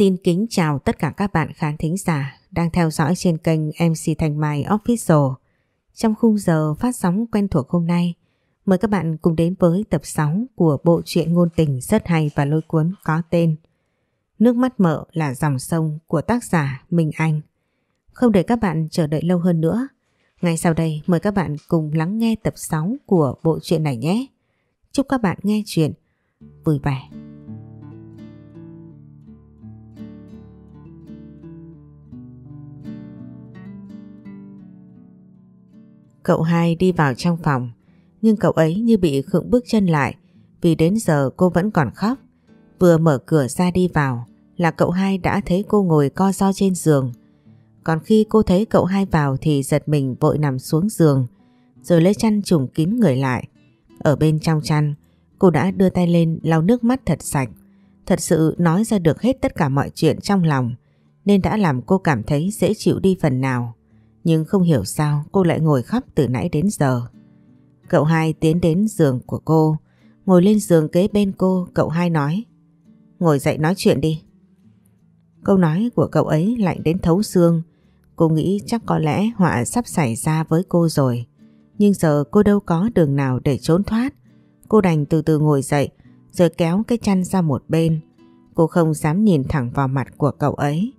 Xin kính chào tất cả các bạn khán thính giả đang theo dõi trên kênh MC Thành Mai Official. Trong khung giờ phát sóng quen thuộc hôm nay, mời các bạn cùng đến với tập 6 của bộ truyện ngôn tình rất hay và lôi cuốn có tên Nước mắt mợ là dòng sông của tác giả Minh Anh. Không để các bạn chờ đợi lâu hơn nữa, ngay sau đây mời các bạn cùng lắng nghe tập 6 của bộ truyện này nhé. Chúc các bạn nghe chuyện vui vẻ. Cậu hai đi vào trong phòng, nhưng cậu ấy như bị khựng bước chân lại vì đến giờ cô vẫn còn khóc. Vừa mở cửa ra đi vào là cậu hai đã thấy cô ngồi co do trên giường. Còn khi cô thấy cậu hai vào thì giật mình vội nằm xuống giường rồi lấy chăn trùm kín người lại. Ở bên trong chăn, cô đã đưa tay lên lau nước mắt thật sạch. Thật sự nói ra được hết tất cả mọi chuyện trong lòng nên đã làm cô cảm thấy dễ chịu đi phần nào. Nhưng không hiểu sao cô lại ngồi khóc từ nãy đến giờ. Cậu hai tiến đến giường của cô, ngồi lên giường kế bên cô, cậu hai nói. Ngồi dậy nói chuyện đi. Câu nói của cậu ấy lạnh đến thấu xương. Cô nghĩ chắc có lẽ họa sắp xảy ra với cô rồi. Nhưng giờ cô đâu có đường nào để trốn thoát. Cô đành từ từ ngồi dậy rồi kéo cái chăn ra một bên. Cô không dám nhìn thẳng vào mặt của cậu ấy.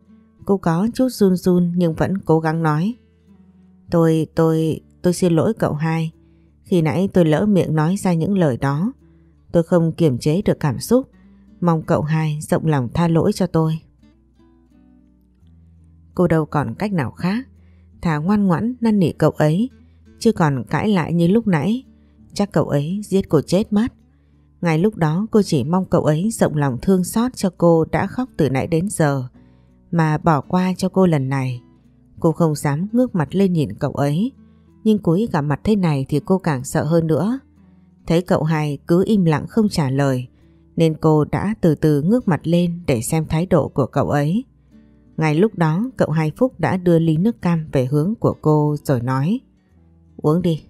Cô có chút run run nhưng vẫn cố gắng nói. Tôi, tôi, tôi xin lỗi cậu hai. Khi nãy tôi lỡ miệng nói ra những lời đó. Tôi không kiềm chế được cảm xúc. Mong cậu hai rộng lòng tha lỗi cho tôi. Cô đâu còn cách nào khác. Thà ngoan ngoãn năn nỉ cậu ấy. Chứ còn cãi lại như lúc nãy. Chắc cậu ấy giết cô chết mất. Ngay lúc đó cô chỉ mong cậu ấy rộng lòng thương xót cho cô đã khóc từ nãy đến giờ. Mà bỏ qua cho cô lần này. Cô không dám ngước mặt lên nhìn cậu ấy. Nhưng cúi gặp mặt thế này thì cô càng sợ hơn nữa. Thấy cậu hai cứ im lặng không trả lời. Nên cô đã từ từ ngước mặt lên để xem thái độ của cậu ấy. Ngay lúc đó cậu hai Phúc đã đưa ly nước cam về hướng của cô rồi nói Uống đi.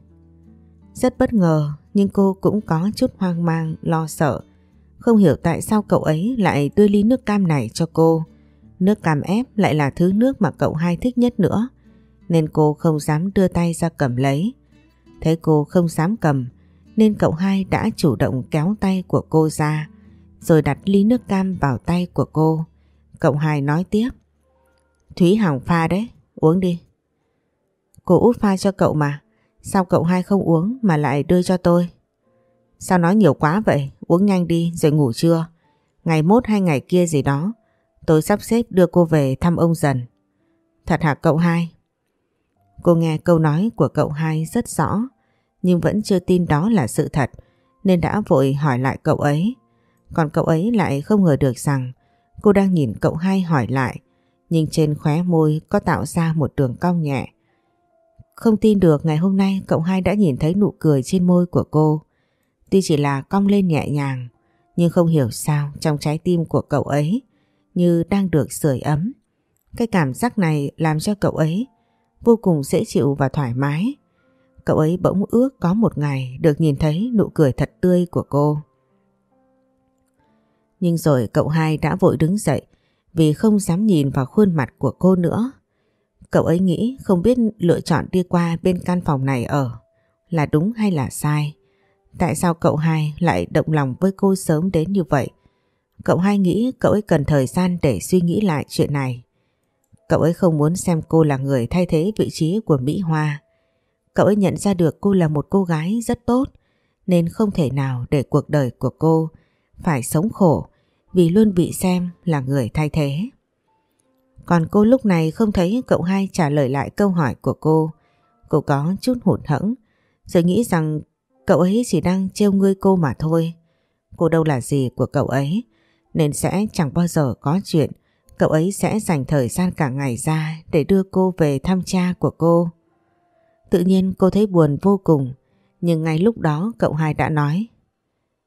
Rất bất ngờ nhưng cô cũng có chút hoang mang, lo sợ. Không hiểu tại sao cậu ấy lại đưa ly nước cam này cho cô. Nước cam ép lại là thứ nước mà cậu hai thích nhất nữa. Nên cô không dám đưa tay ra cầm lấy. Thấy cô không dám cầm nên cậu hai đã chủ động kéo tay của cô ra rồi đặt ly nước cam vào tay của cô. Cậu hai nói tiếp. Thúy Hằng pha đấy, uống đi. Cô út pha cho cậu mà, sao cậu hai không uống mà lại đưa cho tôi? Sao nói nhiều quá vậy, uống nhanh đi rồi ngủ trưa. Ngày mốt hay ngày kia gì đó, tôi sắp xếp đưa cô về thăm ông dần. Thật hả cậu hai? Cô nghe câu nói của cậu hai rất rõ, nhưng vẫn chưa tin đó là sự thật, nên đã vội hỏi lại cậu ấy. Còn cậu ấy lại không ngờ được rằng cô đang nhìn cậu hai hỏi lại, nhưng trên khóe môi có tạo ra một đường cong nhẹ. Không tin được ngày hôm nay cậu hai đã nhìn thấy nụ cười trên môi của cô. Tuy chỉ là cong lên nhẹ nhàng, nhưng không hiểu sao trong trái tim của cậu ấy như đang được sưởi ấm. Cái cảm giác này làm cho cậu ấy vô cùng dễ chịu và thoải mái. Cậu ấy bỗng ước có một ngày được nhìn thấy nụ cười thật tươi của cô. Nhưng rồi cậu hai đã vội đứng dậy vì không dám nhìn vào khuôn mặt của cô nữa. Cậu ấy nghĩ không biết lựa chọn đi qua bên căn phòng này ở là đúng hay là sai. Tại sao cậu hai lại động lòng với cô sớm đến như vậy? Cậu hai nghĩ cậu ấy cần thời gian để suy nghĩ lại chuyện này. Cậu ấy không muốn xem cô là người thay thế vị trí của Mỹ Hoa. Cậu ấy nhận ra được cô là một cô gái rất tốt nên không thể nào để cuộc đời của cô phải sống khổ vì luôn bị xem là người thay thế. Còn cô lúc này không thấy cậu hai trả lời lại câu hỏi của cô. Cô có chút hụt hẫng, rồi nghĩ rằng cậu ấy chỉ đang trêu ngươi cô mà thôi. Cô đâu là gì của cậu ấy, nên sẽ chẳng bao giờ có chuyện cậu ấy sẽ dành thời gian cả ngày ra để đưa cô về thăm cha của cô. Tự nhiên cô thấy buồn vô cùng, nhưng ngay lúc đó cậu hai đã nói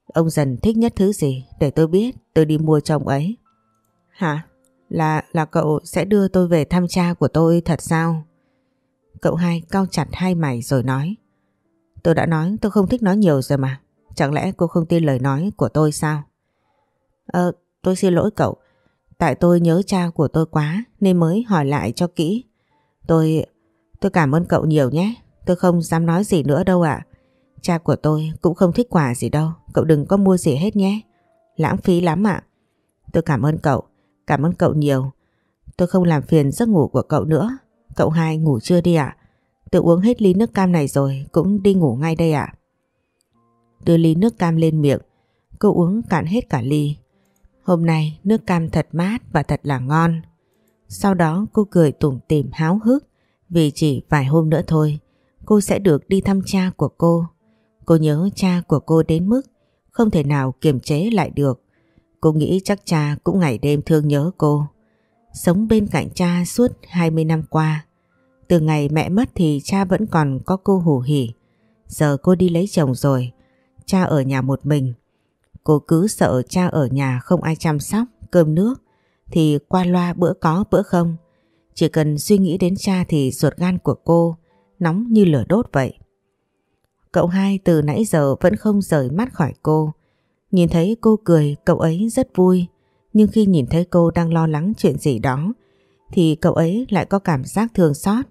Ông dần thích nhất thứ gì để tôi biết tôi đi mua chồng ấy. Hả? Là là cậu sẽ đưa tôi về thăm cha của tôi thật sao? Cậu hai cao chặt hai mày rồi nói. Tôi đã nói tôi không thích nói nhiều rồi mà. Chẳng lẽ cô không tin lời nói của tôi sao? Ờ, tôi xin lỗi cậu. Tại tôi nhớ cha của tôi quá nên mới hỏi lại cho kỹ. Tôi... tôi cảm ơn cậu nhiều nhé. Tôi không dám nói gì nữa đâu ạ. Cha của tôi cũng không thích quà gì đâu. Cậu đừng có mua gì hết nhé. Lãng phí lắm ạ. Tôi cảm ơn cậu. Cảm ơn cậu nhiều. Tôi không làm phiền giấc ngủ của cậu nữa. Cậu hai ngủ chưa đi ạ? Tôi uống hết ly nước cam này rồi cũng đi ngủ ngay đây ạ. Đưa ly nước cam lên miệng. Cô uống cạn hết cả ly. Hôm nay nước cam thật mát và thật là ngon. Sau đó cô cười tủm tỉm háo hức, vì chỉ vài hôm nữa thôi, cô sẽ được đi thăm cha của cô. Cô nhớ cha của cô đến mức không thể nào kiềm chế lại được. Cô nghĩ chắc cha cũng ngày đêm thương nhớ cô. Sống bên cạnh cha suốt 20 năm qua. Từ ngày mẹ mất thì cha vẫn còn có cô hủ hỉ. Giờ cô đi lấy chồng rồi. Cha ở nhà một mình. Cô cứ sợ cha ở nhà không ai chăm sóc, cơm nước. Thì qua loa bữa có bữa không. Chỉ cần suy nghĩ đến cha thì ruột gan của cô nóng như lửa đốt vậy. Cậu hai từ nãy giờ vẫn không rời mắt khỏi cô. Nhìn thấy cô cười cậu ấy rất vui. Nhưng khi nhìn thấy cô đang lo lắng chuyện gì đó thì cậu ấy lại có cảm giác thương xót.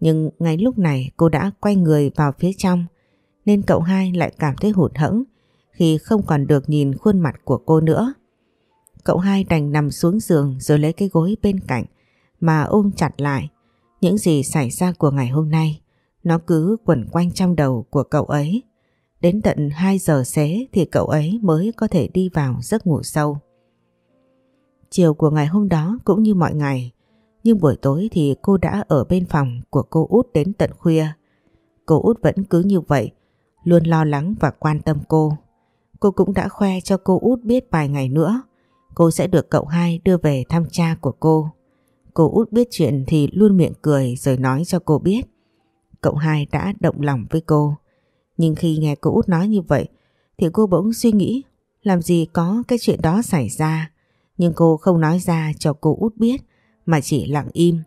Nhưng ngay lúc này cô đã quay người vào phía trong nên cậu hai lại cảm thấy hụt hẫng khi không còn được nhìn khuôn mặt của cô nữa. Cậu hai đành nằm xuống giường rồi lấy cái gối bên cạnh mà ôm chặt lại. Những gì xảy ra của ngày hôm nay nó cứ quẩn quanh trong đầu của cậu ấy. Đến tận 2 giờ xế thì cậu ấy mới có thể đi vào giấc ngủ sâu. Chiều của ngày hôm đó cũng như mọi ngày, nhưng buổi tối thì cô đã ở bên phòng của cô út đến tận khuya. Cô út vẫn cứ như vậy, luôn lo lắng và quan tâm cô. Cô cũng đã khoe cho cô út biết vài ngày nữa, cô sẽ được cậu hai đưa về thăm cha của cô. Cô út biết chuyện thì luôn miệng cười rồi nói cho cô biết. Cậu hai đã động lòng với cô. Nhưng khi nghe cô út nói như vậy thì cô bỗng suy nghĩ làm gì có cái chuyện đó xảy ra. Nhưng cô không nói ra cho cô út biết mà chỉ lặng im.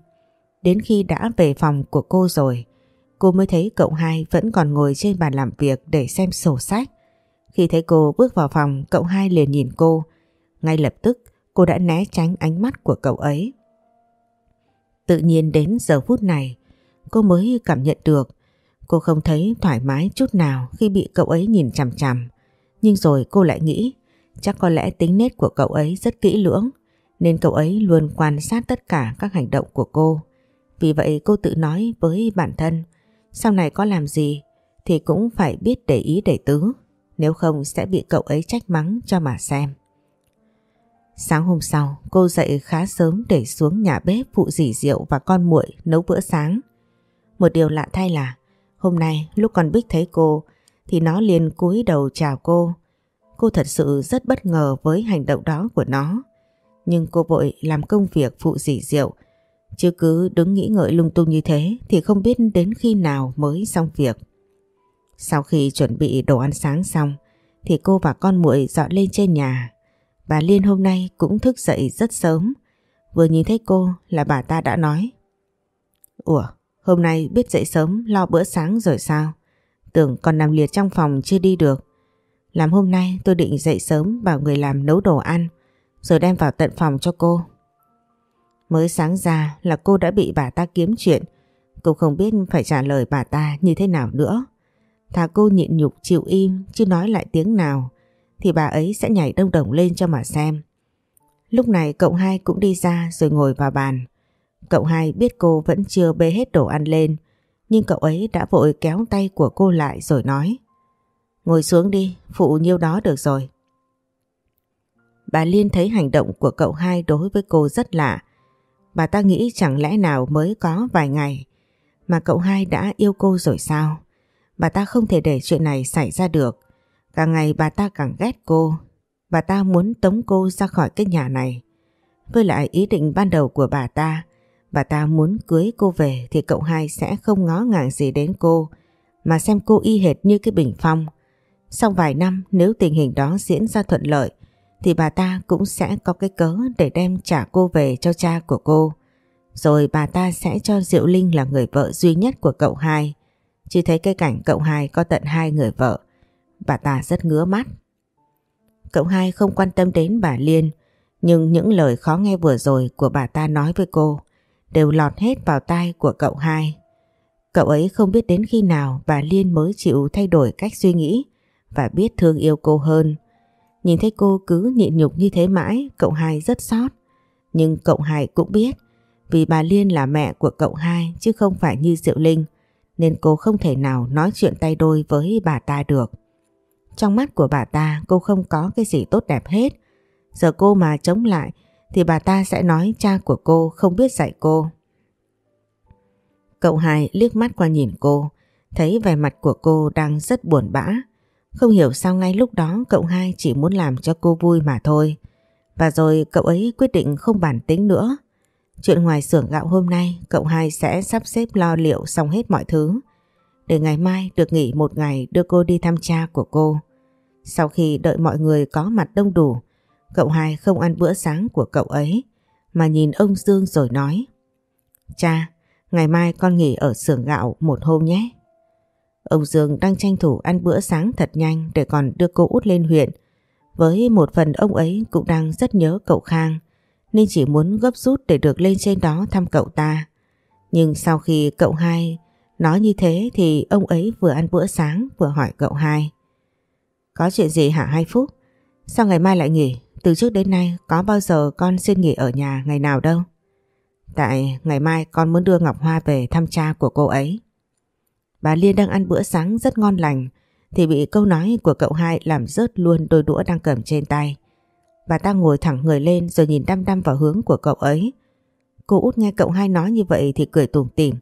Đến khi đã về phòng của cô rồi cô mới thấy cậu hai vẫn còn ngồi trên bàn làm việc để xem sổ sách. Khi thấy cô bước vào phòng, cậu hai liền nhìn cô. Ngay lập tức, cô đã né tránh ánh mắt của cậu ấy. Tự nhiên đến giờ phút này, cô mới cảm nhận được cô không thấy thoải mái chút nào khi bị cậu ấy nhìn chằm chằm. Nhưng rồi cô lại nghĩ, chắc có lẽ tính nết của cậu ấy rất kỹ lưỡng, nên cậu ấy luôn quan sát tất cả các hành động của cô. Vì vậy cô tự nói với bản thân, sau này có làm gì thì cũng phải biết để ý để tứ nếu không sẽ bị cậu ấy trách mắng cho mà xem. Sáng hôm sau, cô dậy khá sớm để xuống nhà bếp phụ dì rượu và con muội nấu bữa sáng. Một điều lạ thay là, hôm nay lúc con Bích thấy cô, thì nó liền cúi đầu chào cô. Cô thật sự rất bất ngờ với hành động đó của nó. Nhưng cô vội làm công việc phụ dì rượu chứ cứ đứng nghĩ ngợi lung tung như thế thì không biết đến khi nào mới xong việc. Sau khi chuẩn bị đồ ăn sáng xong thì cô và con muội dọn lên trên nhà Bà Liên hôm nay cũng thức dậy rất sớm. Vừa nhìn thấy cô là bà ta đã nói. Ủa, hôm nay biết dậy sớm lo bữa sáng rồi sao? Tưởng còn nằm liệt trong phòng chưa đi được. Làm hôm nay tôi định dậy sớm bảo người làm nấu đồ ăn rồi đem vào tận phòng cho cô. Mới sáng ra là cô đã bị bà ta kiếm chuyện. Cô không biết phải trả lời bà ta như thế nào nữa. Thà cô nhịn nhục chịu im chứ nói lại tiếng nào thì bà ấy sẽ nhảy đông đồng lên cho mà xem. Lúc này cậu hai cũng đi ra rồi ngồi vào bàn. Cậu hai biết cô vẫn chưa bê hết đồ ăn lên, nhưng cậu ấy đã vội kéo tay của cô lại rồi nói. Ngồi xuống đi, phụ nhiêu đó được rồi. Bà Liên thấy hành động của cậu hai đối với cô rất lạ. Bà ta nghĩ chẳng lẽ nào mới có vài ngày mà cậu hai đã yêu cô rồi sao? Bà ta không thể để chuyện này xảy ra được. Càng ngày bà ta càng ghét cô. Bà ta muốn tống cô ra khỏi cái nhà này. Với lại ý định ban đầu của bà ta, bà ta muốn cưới cô về thì cậu hai sẽ không ngó ngàng gì đến cô, mà xem cô y hệt như cái bình phong. Sau vài năm nếu tình hình đó diễn ra thuận lợi, thì bà ta cũng sẽ có cái cớ để đem trả cô về cho cha của cô. Rồi bà ta sẽ cho Diệu Linh là người vợ duy nhất của cậu hai. Chỉ thấy cái cảnh cậu hai có tận hai người vợ Bà ta rất ngứa mắt. Cậu hai không quan tâm đến bà Liên Nhưng những lời khó nghe vừa rồi của bà ta nói với cô đều lọt hết vào tai của cậu hai. Cậu ấy không biết đến khi nào bà Liên mới chịu thay đổi cách suy nghĩ và biết thương yêu cô hơn. Nhìn thấy cô cứ nhịn nhục như thế mãi, cậu hai rất sót. Nhưng cậu hai cũng biết vì bà Liên là mẹ của cậu hai chứ không phải như Diệu Linh nên cô không thể nào nói chuyện tay đôi với bà ta được. Trong mắt của bà ta cô không có cái gì tốt đẹp hết. Giờ cô mà chống lại thì bà ta sẽ nói cha của cô không biết dạy cô. Cậu hai liếc mắt qua nhìn cô, thấy vẻ mặt của cô đang rất buồn bã. Không hiểu sao ngay lúc đó cậu hai chỉ muốn làm cho cô vui mà thôi. Và rồi cậu ấy quyết định không bản tính nữa. Chuyện ngoài xưởng gạo hôm nay cậu hai sẽ sắp xếp lo liệu xong hết mọi thứ. Để ngày mai được nghỉ một ngày đưa cô đi thăm cha của cô. Sau khi đợi mọi người có mặt đông đủ, cậu hai không ăn bữa sáng của cậu ấy mà nhìn ông Dương rồi nói Cha, ngày mai con nghỉ ở xưởng gạo một hôm nhé. Ông Dương đang tranh thủ ăn bữa sáng thật nhanh để còn đưa cô út lên huyện. Với một phần ông ấy cũng đang rất nhớ cậu Khang nên chỉ muốn gấp rút để được lên trên đó thăm cậu ta. Nhưng sau khi cậu hai nói như thế thì ông ấy vừa ăn bữa sáng vừa hỏi cậu hai. Có chuyện gì hả hai Phúc? Sao ngày mai lại nghỉ? Từ trước đến nay có bao giờ con xin nghỉ ở nhà ngày nào đâu? Tại ngày mai con muốn đưa Ngọc Hoa về thăm cha của cô ấy. Bà Liên đang ăn bữa sáng rất ngon lành, thì bị câu nói của cậu hai làm rớt luôn đôi đũa đang cầm trên tay. Bà ta ngồi thẳng người lên rồi nhìn đăm đăm vào hướng của cậu ấy. Cô út nghe cậu hai nói như vậy thì cười tủm tỉm.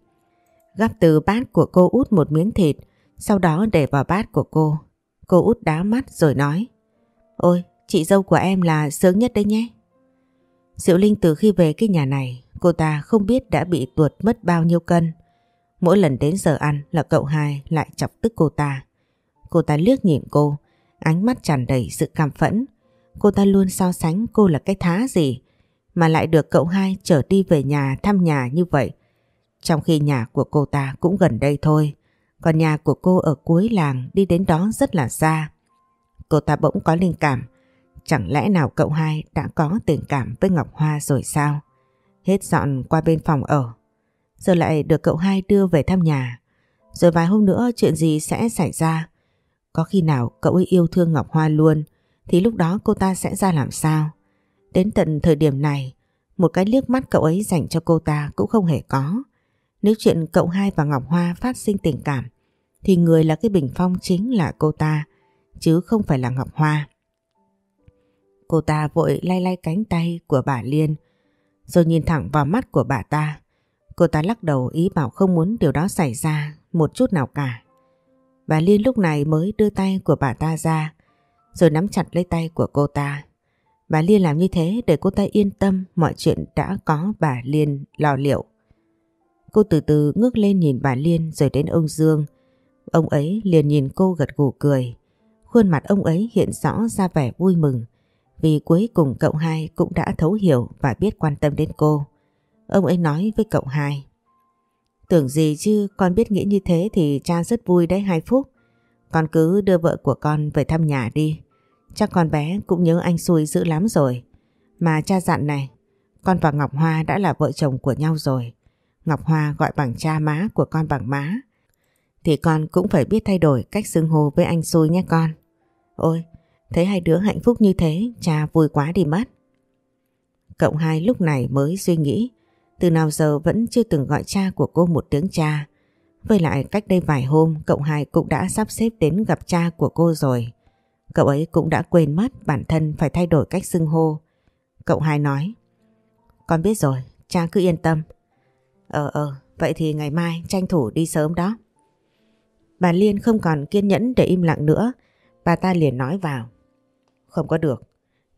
Gắp từ bát của cô út một miếng thịt, sau đó để vào bát của cô. Cô út đá mắt rồi nói. Ôi, chị dâu của em là sướng nhất đấy nhé. Diệu Linh từ khi về cái nhà này, cô ta không biết đã bị tuột mất bao nhiêu cân. Mỗi lần đến giờ ăn là cậu hai lại chọc tức cô ta. Cô ta liếc nhìn cô, ánh mắt tràn đầy sự cảm phẫn. Cô ta luôn so sánh cô là cái thá gì mà lại được cậu hai trở đi về nhà thăm nhà như vậy. Trong khi nhà của cô ta cũng gần đây thôi, còn nhà của cô ở cuối làng đi đến đó rất là xa. Cô ta bỗng có linh cảm, chẳng lẽ nào cậu hai đã có tình cảm với Ngọc Hoa rồi sao? Hết dọn qua bên phòng ở, giờ lại được cậu hai đưa về thăm nhà. Rồi vài hôm nữa chuyện gì sẽ xảy ra? Có khi nào cậu ấy yêu thương Ngọc Hoa luôn, thì lúc đó cô ta sẽ ra làm sao? Đến tận thời điểm này, một cái liếc mắt cậu ấy dành cho cô ta cũng không hề có. Nếu chuyện cậu hai và Ngọc Hoa phát sinh tình cảm, thì người là cái bình phong chính là cô ta, chứ không phải là Ngọc Hoa. Cô ta vội lay lay cánh tay của bà Liên, rồi nhìn thẳng vào mắt của bà ta. Cô ta lắc đầu ý bảo không muốn điều đó xảy ra một chút nào cả. Bà Liên lúc này mới đưa tay của bà ta ra, rồi nắm chặt lấy tay của cô ta. Bà Liên làm như thế để cô ta yên tâm mọi chuyện đã có, bà Liên lo liệu. Cô từ từ ngước lên nhìn bà Liên rồi đến ông Dương. Ông ấy liền nhìn cô gật gù cười. Khuôn mặt ông ấy hiện rõ ra vẻ vui mừng, vì cuối cùng cậu hai cũng đã thấu hiểu và biết quan tâm đến cô. Ông ấy nói với cậu hai. Tưởng gì chứ, con biết nghĩ như thế thì cha rất vui đấy, hai phúc. Con cứ đưa vợ của con về thăm nhà đi. Chắc con bé cũng nhớ anh xui dữ lắm rồi. Mà cha dặn này, con và Ngọc Hoa đã là vợ chồng của nhau rồi. Ngọc Hoa gọi bằng cha má của con bằng má. Thì con cũng phải biết thay đổi cách xưng hô với anh xui nhé con. Ôi, thấy hai đứa hạnh phúc như thế, cha vui quá đi mất. Cậu hai lúc này mới suy nghĩ, từ nào giờ vẫn chưa từng gọi cha của cô một tiếng cha. Với lại cách đây vài hôm cậu hai cũng đã sắp xếp đến gặp cha của cô rồi. Cậu ấy cũng đã quên mất bản thân phải thay đổi cách xưng hô. Cậu hai nói. Con biết rồi, cha cứ yên tâm. Ờ ờ, vậy thì ngày mai tranh thủ đi sớm đó. Bà Liên không còn kiên nhẫn để im lặng nữa. Bà ta liền nói vào. Không có được.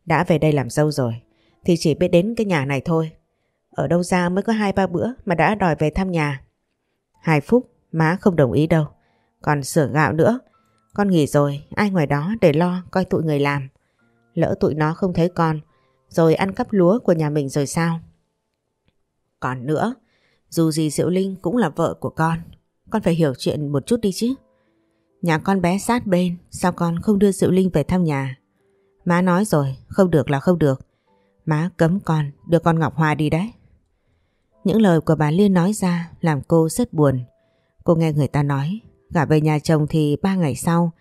Đã về đây làm dâu rồi. Thì chỉ biết đến cái nhà này thôi. Ở đâu ra mới có hai ba bữa mà đã đòi về thăm nhà. Hai phút, má không đồng ý đâu. Còn sửa gạo nữa. Con nghỉ rồi, ai ngoài đó để lo coi tụi người làm. Lỡ tụi nó không thấy con, rồi ăn cắp lúa của nhà mình rồi sao? Còn nữa, dù gì Diệu Linh cũng là vợ của con, con phải hiểu chuyện một chút đi chứ. Nhà con bé sát bên, sao con không đưa Diệu Linh về thăm nhà? Má nói rồi, không được là không được. Má cấm con, đưa con Ngọc Hoa đi đấy. Những lời của bà Liên nói ra làm cô rất buồn. Cô nghe người ta nói, gả về nhà chồng thì ba ngày sau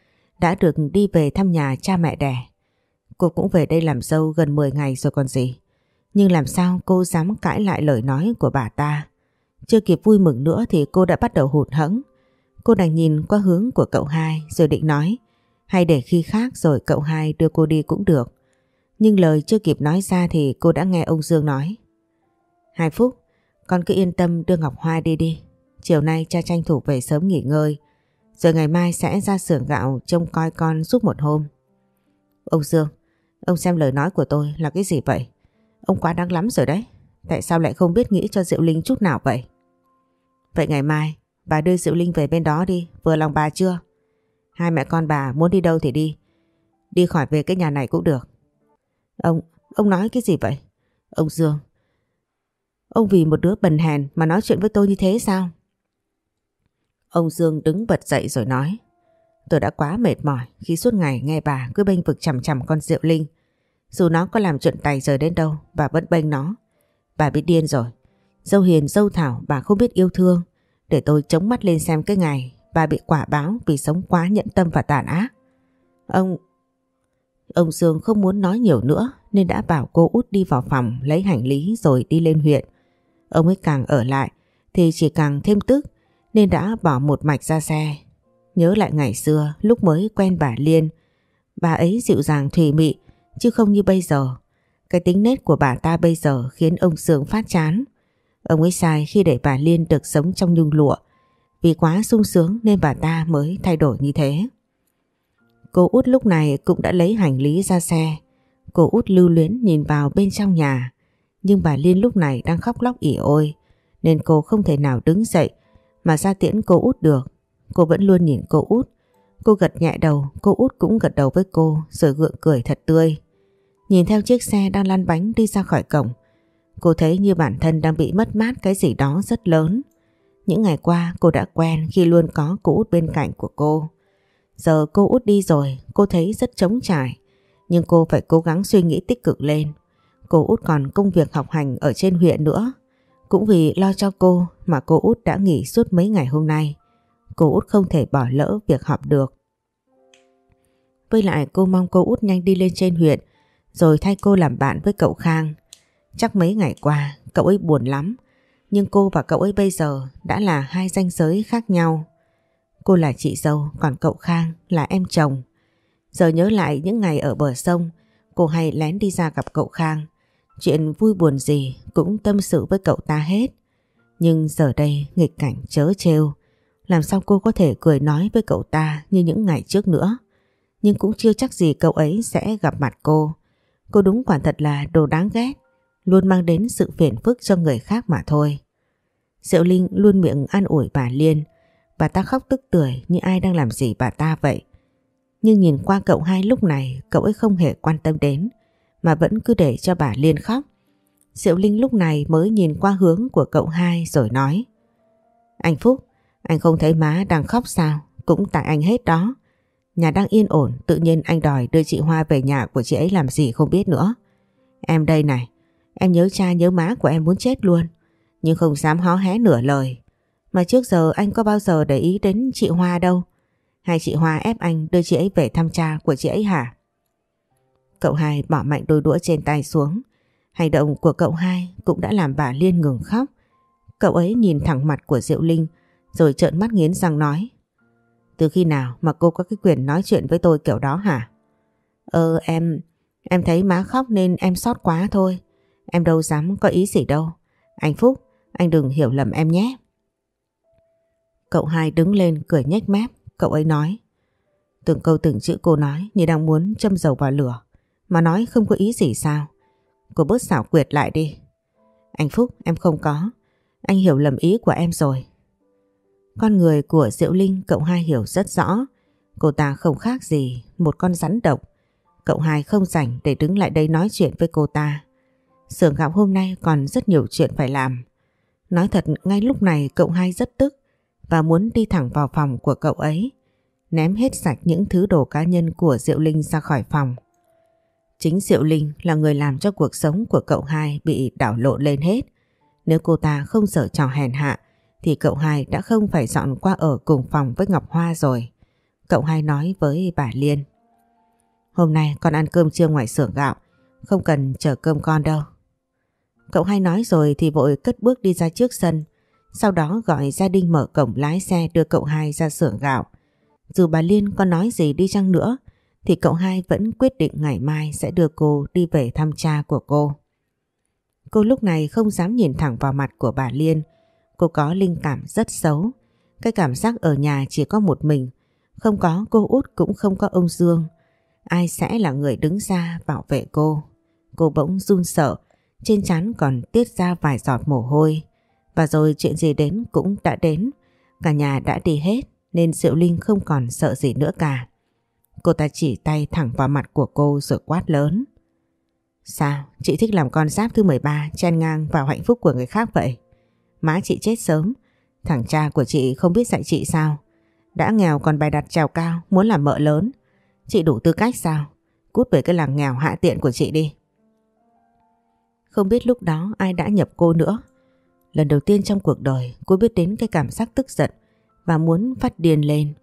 đã được đi về thăm nhà cha mẹ đẻ. Cô cũng về đây làm dâu gần 10 ngày rồi còn gì. Nhưng làm sao cô dám cãi lại lời nói của bà ta. Chưa kịp vui mừng nữa thì cô đã bắt đầu hụt hẫng. Cô đành nhìn qua hướng của cậu hai rồi định nói hay để khi khác rồi cậu hai đưa cô đi cũng được. Nhưng lời chưa kịp nói ra thì cô đã nghe ông Dương nói. Hai phút, con cứ yên tâm đưa Ngọc Hoa đi đi. Chiều nay cha tranh thủ về sớm nghỉ ngơi. Rồi ngày mai sẽ ra xưởng gạo trông coi con giúp một hôm. Ông Dương, ông xem lời nói của tôi là cái gì vậy? Ông quá đáng lắm rồi đấy. Tại sao lại không biết nghĩ cho Diệu Linh chút nào vậy? Vậy ngày mai, bà đưa Diệu Linh về bên đó đi, vừa lòng bà chưa? Hai mẹ con bà muốn đi đâu thì đi. Đi khỏi về cái nhà này cũng được. Ông, ông nói cái gì vậy? Ông Dương, ông vì một đứa bần hèn mà nói chuyện với tôi như thế sao? Ông Dương đứng bật dậy rồi nói. Tôi đã quá mệt mỏi khi suốt ngày nghe bà cứ bênh vực chằm chằm con Diệu Linh. Dù nó có làm chuyện tài rời đến đâu, bà vẫn bênh nó. Bà bị điên rồi. Dâu hiền, dâu thảo, bà không biết yêu thương. Để tôi chống mắt lên xem cái ngày bà bị quả báo vì sống quá nhẫn tâm và tàn ác. Ông... Ông Dương không muốn nói nhiều nữa nên đã bảo cô út đi vào phòng lấy hành lý rồi đi lên huyện. Ông ấy càng ở lại thì chỉ càng thêm tức nên đã bỏ một mạch ra xe. Nhớ lại ngày xưa lúc mới quen bà Liên, bà ấy dịu dàng thùy mị chứ không như bây giờ. Cái tính nết của bà ta bây giờ khiến ông sướng phát chán. Ông ấy sai khi để bà Liên được sống trong nhung lụa. Vì quá sung sướng nên bà ta mới thay đổi như thế. Cô út lúc này cũng đã lấy hành lý ra xe. Cô út lưu luyến nhìn vào bên trong nhà. Nhưng bà Liên lúc này đang khóc lóc ỉ ôi. Nên cô không thể nào đứng dậy mà ra tiễn cô út được. Cô vẫn luôn nhìn cô út. Cô gật nhẹ đầu, cô út cũng gật đầu với cô rồi gượng cười thật tươi. Nhìn theo chiếc xe đang lăn bánh đi ra khỏi cổng. Cô thấy như bản thân đang bị mất mát cái gì đó rất lớn. Những ngày qua cô đã quen khi luôn có cô út bên cạnh của cô. Giờ cô út đi rồi, cô thấy rất trống trải. Nhưng cô phải cố gắng suy nghĩ tích cực lên. Cô út còn công việc học hành ở trên huyện nữa. Cũng vì lo cho cô mà cô út đã nghỉ suốt mấy ngày hôm nay. Cô út không thể bỏ lỡ việc họp được. Với lại cô mong cô út nhanh đi lên trên huyện rồi thay cô làm bạn với cậu Khang. Chắc mấy ngày qua cậu ấy buồn lắm nhưng cô và cậu ấy bây giờ đã là hai danh giới khác nhau. Cô là chị dâu, còn cậu Khang là em chồng. Giờ nhớ lại những ngày ở bờ sông, cô hay lén đi ra gặp cậu Khang. Chuyện vui buồn gì cũng tâm sự với cậu ta hết. Nhưng giờ đây nghịch cảnh chớ trêu. Làm sao cô có thể cười nói với cậu ta như những ngày trước nữa. Nhưng cũng chưa chắc gì cậu ấy sẽ gặp mặt cô. Cô đúng quả thật là đồ đáng ghét luôn mang đến sự phiền phức cho người khác mà thôi. Diệu Linh luôn miệng an ủi bà Liên, bà ta khóc tức tưởi như ai đang làm gì bà ta vậy. Nhưng nhìn qua cậu hai lúc này cậu ấy không hề quan tâm đến, mà vẫn cứ để cho bà Liên khóc. Diệu Linh lúc này mới nhìn qua hướng của cậu hai rồi nói Anh Phúc, anh không thấy má đang khóc sao? Cũng tại anh hết đó. Nhà đang yên ổn, tự nhiên anh đòi đưa chị Hoa về nhà của chị ấy làm gì không biết nữa. Em đây này, Em nhớ cha nhớ má của em muốn chết luôn Nhưng không dám hó hé nửa lời Mà trước giờ anh có bao giờ để ý đến chị Hoa đâu Hay chị Hoa ép anh đưa chị ấy về thăm cha của chị ấy hả Cậu hai bỏ mạnh đôi đũa trên tay xuống Hành động của cậu hai cũng đã làm bà Liên ngừng khóc Cậu ấy nhìn thẳng mặt của Diệu Linh Rồi trợn mắt nghiến răng nói Từ khi nào mà cô có cái quyền nói chuyện với tôi kiểu đó hả Ờ em Em thấy má khóc nên em sót quá thôi Em đâu dám có ý gì đâu. Anh Phúc, anh đừng hiểu lầm em nhé. Cậu hai đứng lên cười nhếch mép, cậu ấy nói. Từng câu từng chữ cô nói như đang muốn châm dầu vào lửa, mà nói không có ý gì sao. Cô bớt xảo quyệt lại đi. Anh Phúc, em không có. Anh hiểu lầm ý của em rồi. Con người của Diệu Linh cậu hai hiểu rất rõ. Cô ta không khác gì một con rắn độc. Cậu hai không rảnh để đứng lại đây nói chuyện với cô ta. Sưởng gạo hôm nay còn rất nhiều chuyện phải làm. Nói thật ngay lúc này cậu hai rất tức và muốn đi thẳng vào phòng của cậu ấy. Ném hết sạch những thứ đồ cá nhân của Diệu Linh ra khỏi phòng. Chính Diệu Linh là người làm cho cuộc sống của cậu hai bị đảo lộn lên hết. Nếu cô ta không sợ trò hèn hạ thì cậu hai đã không phải dọn qua ở cùng phòng với Ngọc Hoa rồi. Cậu hai nói với bà Liên. Hôm nay con ăn cơm trưa ngoài xưởng gạo, không cần chờ cơm con đâu. Cậu hai nói rồi thì vội cất bước đi ra trước sân, sau đó gọi gia đình mở cổng lái xe đưa cậu hai ra xưởng gạo. Dù bà Liên có nói gì đi chăng nữa, thì cậu hai vẫn quyết định ngày mai sẽ đưa cô đi về thăm cha của cô. Cô lúc này không dám nhìn thẳng vào mặt của bà Liên, cô có linh cảm rất xấu. Cái cảm giác ở nhà chỉ có một mình, không có cô út cũng không có ông Dương. Ai sẽ là người đứng ra bảo vệ cô? Cô bỗng run sợ, trên trán còn tiết ra vài giọt mồ hôi. Và rồi chuyện gì đến cũng đã đến, cả nhà đã đi hết nên Diệu Linh không còn sợ gì nữa cả. Cô ta chỉ tay thẳng vào mặt của cô rồi quát lớn. Sao? Chị thích làm con giáp thứ 13 chen ngang vào hạnh phúc của người khác vậy? Má chị chết sớm, thằng cha của chị không biết dạy chị sao? Đã nghèo còn bài đặt trèo cao, muốn làm mợ lớn. Chị đủ tư cách sao? Cút về cái làng nghèo hạ tiện của chị đi. Không biết lúc đó ai đã nhập cô nữa. Lần đầu tiên trong cuộc đời cô biết đến cái cảm giác tức giận và muốn phát điên lên.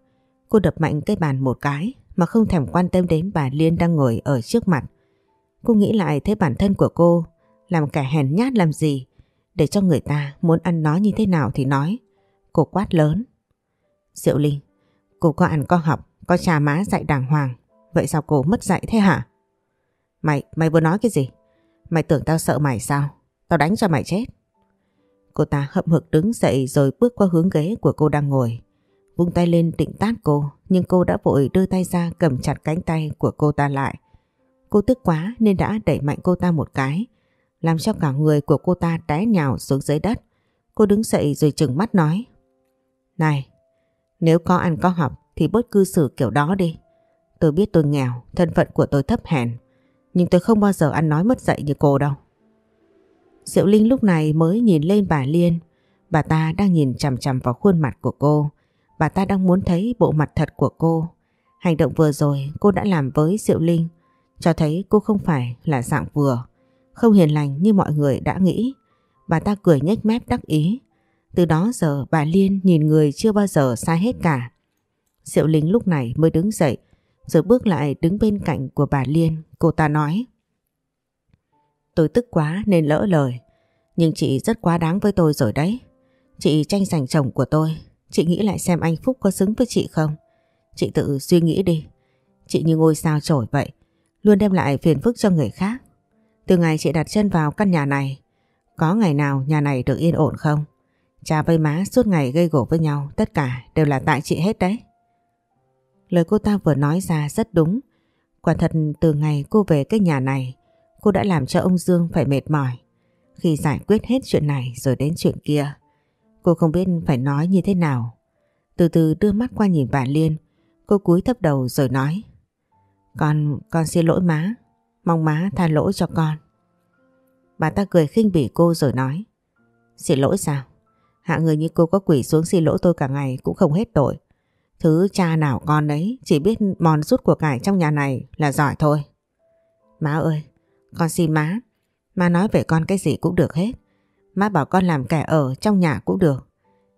Cô đập mạnh cái bàn một cái mà không thèm quan tâm đến bà Liên đang ngồi ở trước mặt. Cô nghĩ lại thấy bản thân của cô làm kẻ hèn nhát làm gì để cho người ta muốn ăn nói như thế nào thì nói. Cô quát lớn. Diệu Linh, cô có ăn có học, có cha má dạy đàng hoàng. Vậy sao cô mất dạy thế hả? Mày, mày vừa nói cái gì? Mày tưởng tao sợ mày sao? Tao đánh cho mày chết. Cô ta hậm hực đứng dậy rồi bước qua hướng ghế của cô đang ngồi. Vung tay lên định tát cô nhưng cô đã vội đưa tay ra cầm chặt cánh tay của cô ta lại. Cô tức quá nên đã đẩy mạnh cô ta một cái làm cho cả người của cô ta té nhào xuống dưới đất. Cô đứng dậy rồi chừng mắt nói Này, nếu có ăn có học thì bớt cư xử kiểu đó đi. Tôi biết tôi nghèo, thân phận của tôi thấp hèn nhưng tôi không bao giờ ăn nói mất dạy như cô đâu. Diệu Linh lúc này mới nhìn lên bà Liên. Bà ta đang nhìn chằm chằm vào khuôn mặt của cô. Bà ta đang muốn thấy bộ mặt thật của cô. Hành động vừa rồi cô đã làm với Diệu Linh cho thấy cô không phải là dạng vừa, không hiền lành như mọi người đã nghĩ. Bà ta cười nhếch mép đắc ý. Từ đó giờ bà Liên nhìn người chưa bao giờ sai hết cả. Diệu Linh lúc này mới đứng dậy rồi bước lại đứng bên cạnh của bà Liên. Cô ta nói Tôi tức quá nên lỡ lời. Nhưng chị rất quá đáng với tôi rồi đấy. Chị tranh giành chồng của tôi. Chị nghĩ lại xem anh Phúc có xứng với chị không? Chị tự suy nghĩ đi. Chị như ngôi sao trổi vậy. Luôn đem lại phiền phức cho người khác. Từ ngày chị đặt chân vào căn nhà này, có ngày nào nhà này được yên ổn không? Cha với má suốt ngày gây gổ với nhau, tất cả đều là tại chị hết đấy. Lời cô ta vừa nói ra rất đúng. Quả thật từ ngày cô về cái nhà này, cô đã làm cho ông Dương phải mệt mỏi. Khi giải quyết hết chuyện này rồi đến chuyện kia, cô không biết phải nói như thế nào. Từ từ đưa mắt qua nhìn bà Liên, cô cúi thấp đầu rồi nói. Con, con xin lỗi má, mong má tha lỗi cho con. Bà ta cười khinh bỉ cô rồi nói. Xin lỗi sao? Hạ người như cô có quỷ xuống xin lỗi tôi cả ngày cũng không hết tội. Thứ cha nào con đấy chỉ biết mòn rút của cải trong nhà này là giỏi thôi. Má ơi, con xin má. Má nói về con cái gì cũng được hết. Má bảo con làm kẻ ở trong nhà cũng được.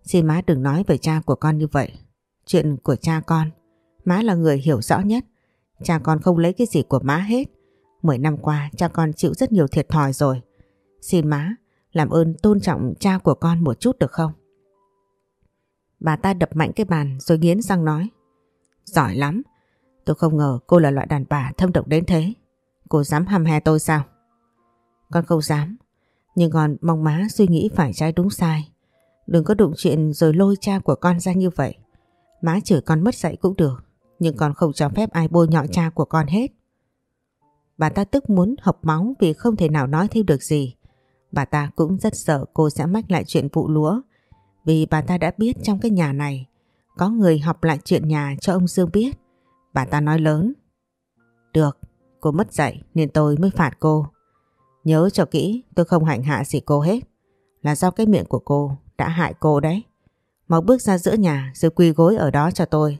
Xin má đừng nói về cha của con như vậy. Chuyện của cha con, má là người hiểu rõ nhất. Cha con không lấy cái gì của má hết. Mười năm qua cha con chịu rất nhiều thiệt thòi rồi. Xin má, làm ơn tôn trọng cha của con một chút được không? Bà ta đập mạnh cái bàn rồi nghiến răng nói. Giỏi lắm. Tôi không ngờ cô là loại đàn bà thâm độc đến thế. Cô dám hăm he tôi sao? Con không dám. Nhưng còn mong má suy nghĩ phải trái đúng sai. Đừng có đụng chuyện rồi lôi cha của con ra như vậy. Má chửi con mất dạy cũng được. Nhưng con không cho phép ai bôi nhọ cha của con hết. Bà ta tức muốn học máu vì không thể nào nói thêm được gì. Bà ta cũng rất sợ cô sẽ mách lại chuyện vụ lúa vì bà ta đã biết trong cái nhà này có người học lại chuyện nhà cho ông Dương biết. Bà ta nói lớn. Được, cô mất dạy nên tôi mới phạt cô. Nhớ cho kỹ tôi không hạnh hạ gì cô hết. Là do cái miệng của cô đã hại cô đấy. Mau bước ra giữa nhà rồi quỳ gối ở đó cho tôi.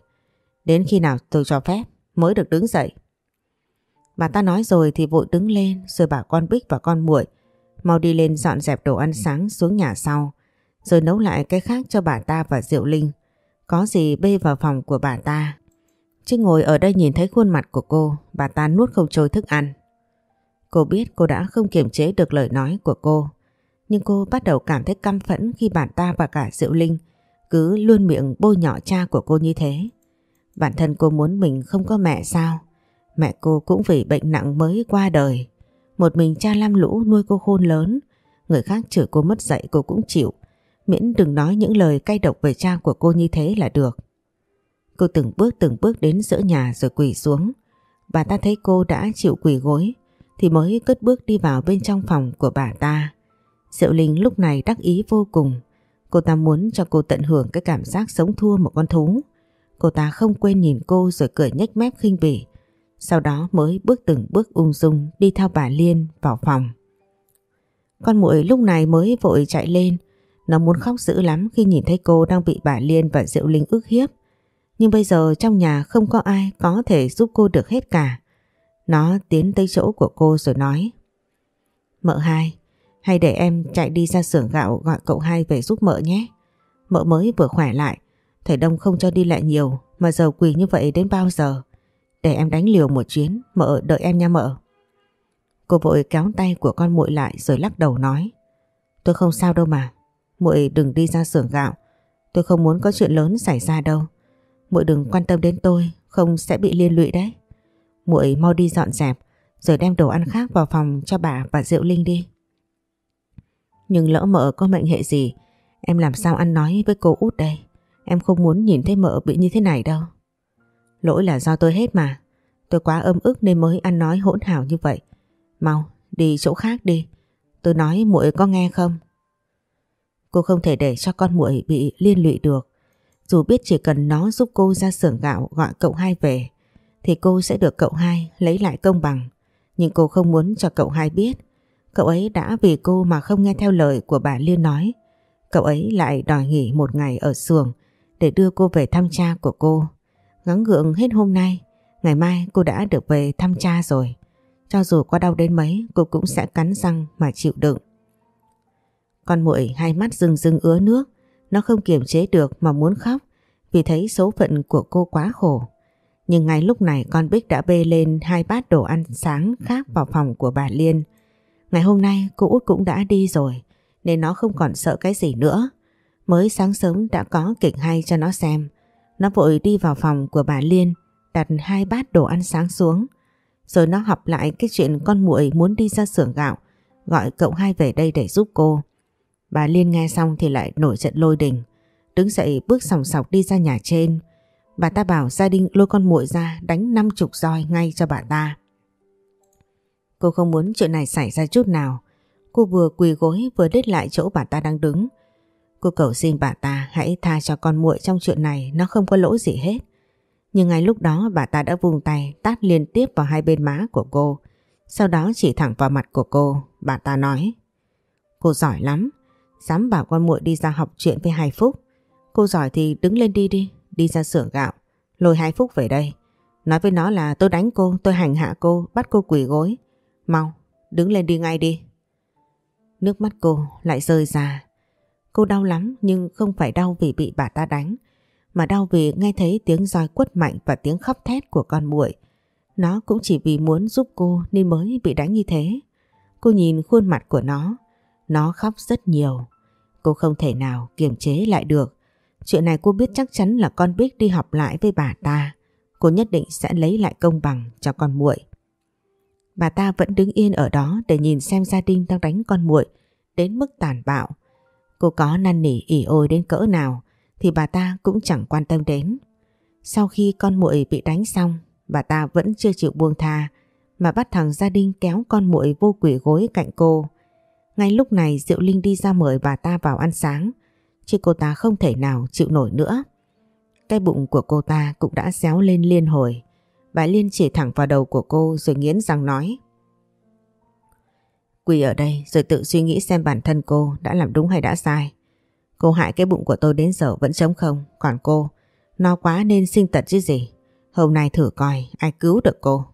Đến khi nào tôi cho phép mới được đứng dậy. Bà ta nói rồi thì vội đứng lên rồi bảo con Bích và con muội mau đi lên dọn dẹp đồ ăn sáng xuống nhà sau rồi nấu lại cái khác cho bà ta và Diệu Linh. Có gì bê vào phòng của bà ta. Chứ ngồi ở đây nhìn thấy khuôn mặt của cô, bà ta nuốt không trôi thức ăn. Cô biết cô đã không kiềm chế được lời nói của cô. Nhưng cô bắt đầu cảm thấy căm phẫn khi bản ta và cả Diệu Linh cứ luôn miệng bôi nhọ cha của cô như thế. Bản thân cô muốn mình không có mẹ sao? Mẹ cô cũng vì bệnh nặng mới qua đời. Một mình cha lam lũ nuôi cô khôn lớn. Người khác chửi cô mất dạy cô cũng chịu. Miễn đừng nói những lời cay độc về cha của cô như thế là được. Cô từng bước từng bước đến giữa nhà rồi quỳ xuống. Bà ta thấy cô đã chịu quỳ gối thì mới cất bước đi vào bên trong phòng của bà ta. Diệu Linh lúc này đắc ý vô cùng. Cô ta muốn cho cô tận hưởng cái cảm giác sống thua một con thú. Cô ta không quên nhìn cô rồi cười nhếch mép khinh bỉ. Sau đó mới bước từng bước ung dung đi theo bà Liên vào phòng. Con muội lúc này mới vội chạy lên. Nó muốn khóc dữ lắm khi nhìn thấy cô đang bị bà Liên và Diệu Linh ức hiếp. Nhưng bây giờ trong nhà không có ai có thể giúp cô được hết cả. Nó tiến tới chỗ của cô rồi nói Mợ hai, hay để em chạy đi ra xưởng gạo gọi cậu hai về giúp mợ nhé. Mợ mới vừa khỏe lại, thầy Đông không cho đi lại nhiều mà giờ quỳ như vậy đến bao giờ. Để em đánh liều một chuyến, mợ đợi em nha mợ. Cô vội kéo tay của con muội lại rồi lắc đầu nói Tôi không sao đâu mà, muội đừng đi ra xưởng gạo. Tôi không muốn có chuyện lớn xảy ra đâu. Muội đừng quan tâm đến tôi, không sẽ bị liên lụy đấy. Muội mau đi dọn dẹp, rồi đem đồ ăn khác vào phòng cho bà và Diệu Linh đi. Nhưng lỡ mợ có mệnh hệ gì, em làm sao ăn nói với cô út đây? Em không muốn nhìn thấy mợ bị như thế này đâu. Lỗi là do tôi hết mà. Tôi quá âm ức nên mới ăn nói hỗn hào như vậy. Mau, đi chỗ khác đi. Tôi nói muội có nghe không? Cô không thể để cho con muội bị liên lụy được. Dù biết chỉ cần nó giúp cô ra xưởng gạo gọi cậu hai về thì cô sẽ được cậu hai lấy lại công bằng. Nhưng cô không muốn cho cậu hai biết cậu ấy đã vì cô mà không nghe theo lời của bà Liên nói. Cậu ấy lại đòi nghỉ một ngày ở xưởng để đưa cô về thăm cha của cô. Ngắn gượng hết hôm nay, ngày mai cô đã được về thăm cha rồi. Cho dù có đau đến mấy, cô cũng sẽ cắn răng mà chịu đựng. Con muội hai mắt rưng rưng ứa nước, nó không kiềm chế được mà muốn khóc vì thấy số phận của cô quá khổ. Nhưng ngay lúc này, con Bích đã bê lên hai bát đồ ăn sáng khác vào phòng của bà Liên. Ngày hôm nay, cô út cũng đã đi rồi, nên nó không còn sợ cái gì nữa. Mới sáng sớm đã có kịch hay cho nó xem. Nó vội đi vào phòng của bà Liên, đặt hai bát đồ ăn sáng xuống. Rồi nó học lại cái chuyện con muội muốn đi ra xưởng gạo, gọi cậu hai về đây để giúp cô. Bà Liên nghe xong thì lại nổi trận lôi đình. Đứng dậy bước sòng sọc đi ra nhà trên. Bà ta bảo gia đình lôi con muội ra đánh năm chục roi ngay cho bà ta. Cô không muốn chuyện này xảy ra chút nào. Cô vừa quỳ gối vừa đết lại chỗ bà ta đang đứng. Cô cầu xin bà ta hãy tha cho con muội trong chuyện này nó không có lỗi gì hết. Nhưng ngay lúc đó bà ta đã vùng tay tát liên tiếp vào hai bên má của cô. Sau đó chỉ thẳng vào mặt của cô, bà ta nói Cô giỏi lắm, dám bảo con muội đi ra học chuyện với Hai Phúc. Cô giỏi thì đứng lên đi đi, đi ra xưởng gạo, lôi Hai Phúc về đây. Nói với nó là tôi đánh cô, tôi hành hạ cô, bắt cô quỳ gối. Mau, đứng lên đi ngay đi. Nước mắt cô lại rơi ra. Cô đau lắm nhưng không phải đau vì bị bà ta đánh, mà đau vì nghe thấy tiếng roi quất mạnh và tiếng khóc thét của con muội. Nó cũng chỉ vì muốn giúp cô nên mới bị đánh như thế. Cô nhìn khuôn mặt của nó, nó khóc rất nhiều. Cô không thể nào kiềm chế lại được. Chuyện này cô biết chắc chắn là con Bích đi học lại với bà ta. Cô nhất định sẽ lấy lại công bằng cho con muội. Bà ta vẫn đứng yên ở đó để nhìn xem gia đình đang đánh con muội đến mức tàn bạo. Cô có năn nỉ ỉ ôi đến cỡ nào thì bà ta cũng chẳng quan tâm đến. Sau khi con muội bị đánh xong, bà ta vẫn chưa chịu buông tha mà bắt thằng gia đình kéo con muội vô quỷ gối cạnh cô. Ngay lúc này Diệu Linh đi ra mời bà ta vào ăn sáng, chứ cô ta không thể nào chịu nổi nữa. Cái bụng của cô ta cũng đã xéo lên liên hồi. Bà Liên chỉ thẳng vào đầu của cô rồi nghiến răng nói. Quỳ ở đây rồi tự suy nghĩ xem bản thân cô đã làm đúng hay đã sai. Cô hại cái bụng của tôi đến giờ vẫn trống không, còn cô, no quá nên sinh tật chứ gì. Hôm nay thử coi ai cứu được cô.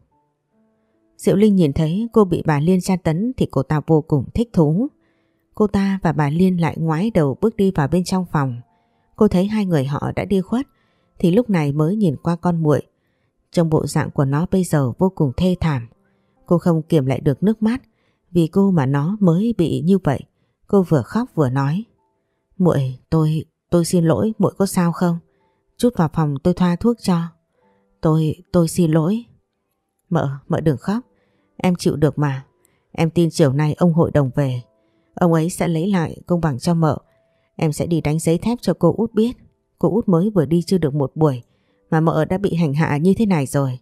Diệu Linh nhìn thấy cô bị bà Liên tra tấn thì cô ta vô cùng thích thú. Cô ta và bà Liên lại ngoái đầu bước đi vào bên trong phòng. Cô thấy hai người họ đã đi khuất thì lúc này mới nhìn qua con muội. Trong bộ dạng của nó bây giờ vô cùng thê thảm. Cô không kiềm lại được nước mắt vì cô mà nó mới bị như vậy. Cô vừa khóc vừa nói. Muội, tôi, tôi xin lỗi, muội có sao không? Chút vào phòng tôi thoa thuốc cho. Tôi, tôi xin lỗi. Mợ, mợ đừng khóc. Em chịu được mà. Em tin chiều nay ông hội đồng về. Ông ấy sẽ lấy lại công bằng cho mợ. Em sẽ đi đánh giấy thép cho cô út biết. Cô út mới vừa đi chưa được một buổi mà mợ đã bị hành hạ như thế này rồi.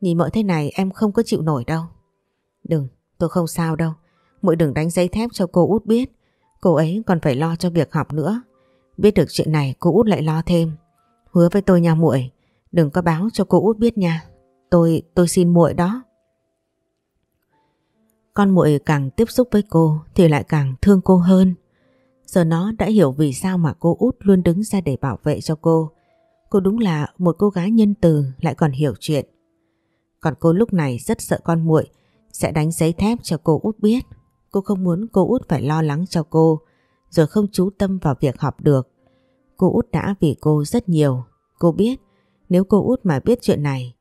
Nhìn mợ thế này em không có chịu nổi đâu. Đừng, tôi không sao đâu. Muội đừng đánh giấy thép cho cô út biết. Cô ấy còn phải lo cho việc học nữa. Biết được chuyện này cô út lại lo thêm. Hứa với tôi nha muội, đừng có báo cho cô út biết nha. Tôi, tôi xin muội đó. Con muội càng tiếp xúc với cô thì lại càng thương cô hơn. Giờ nó đã hiểu vì sao mà cô út luôn đứng ra để bảo vệ cho cô. Cô đúng là một cô gái nhân từ, lại còn hiểu chuyện. Còn cô lúc này rất sợ con muội, sẽ đánh giấy thép cho cô út biết. Cô không muốn cô út phải lo lắng cho cô, rồi không chú tâm vào việc học được. Cô út đã vì cô rất nhiều. Cô biết, nếu cô út mà biết chuyện này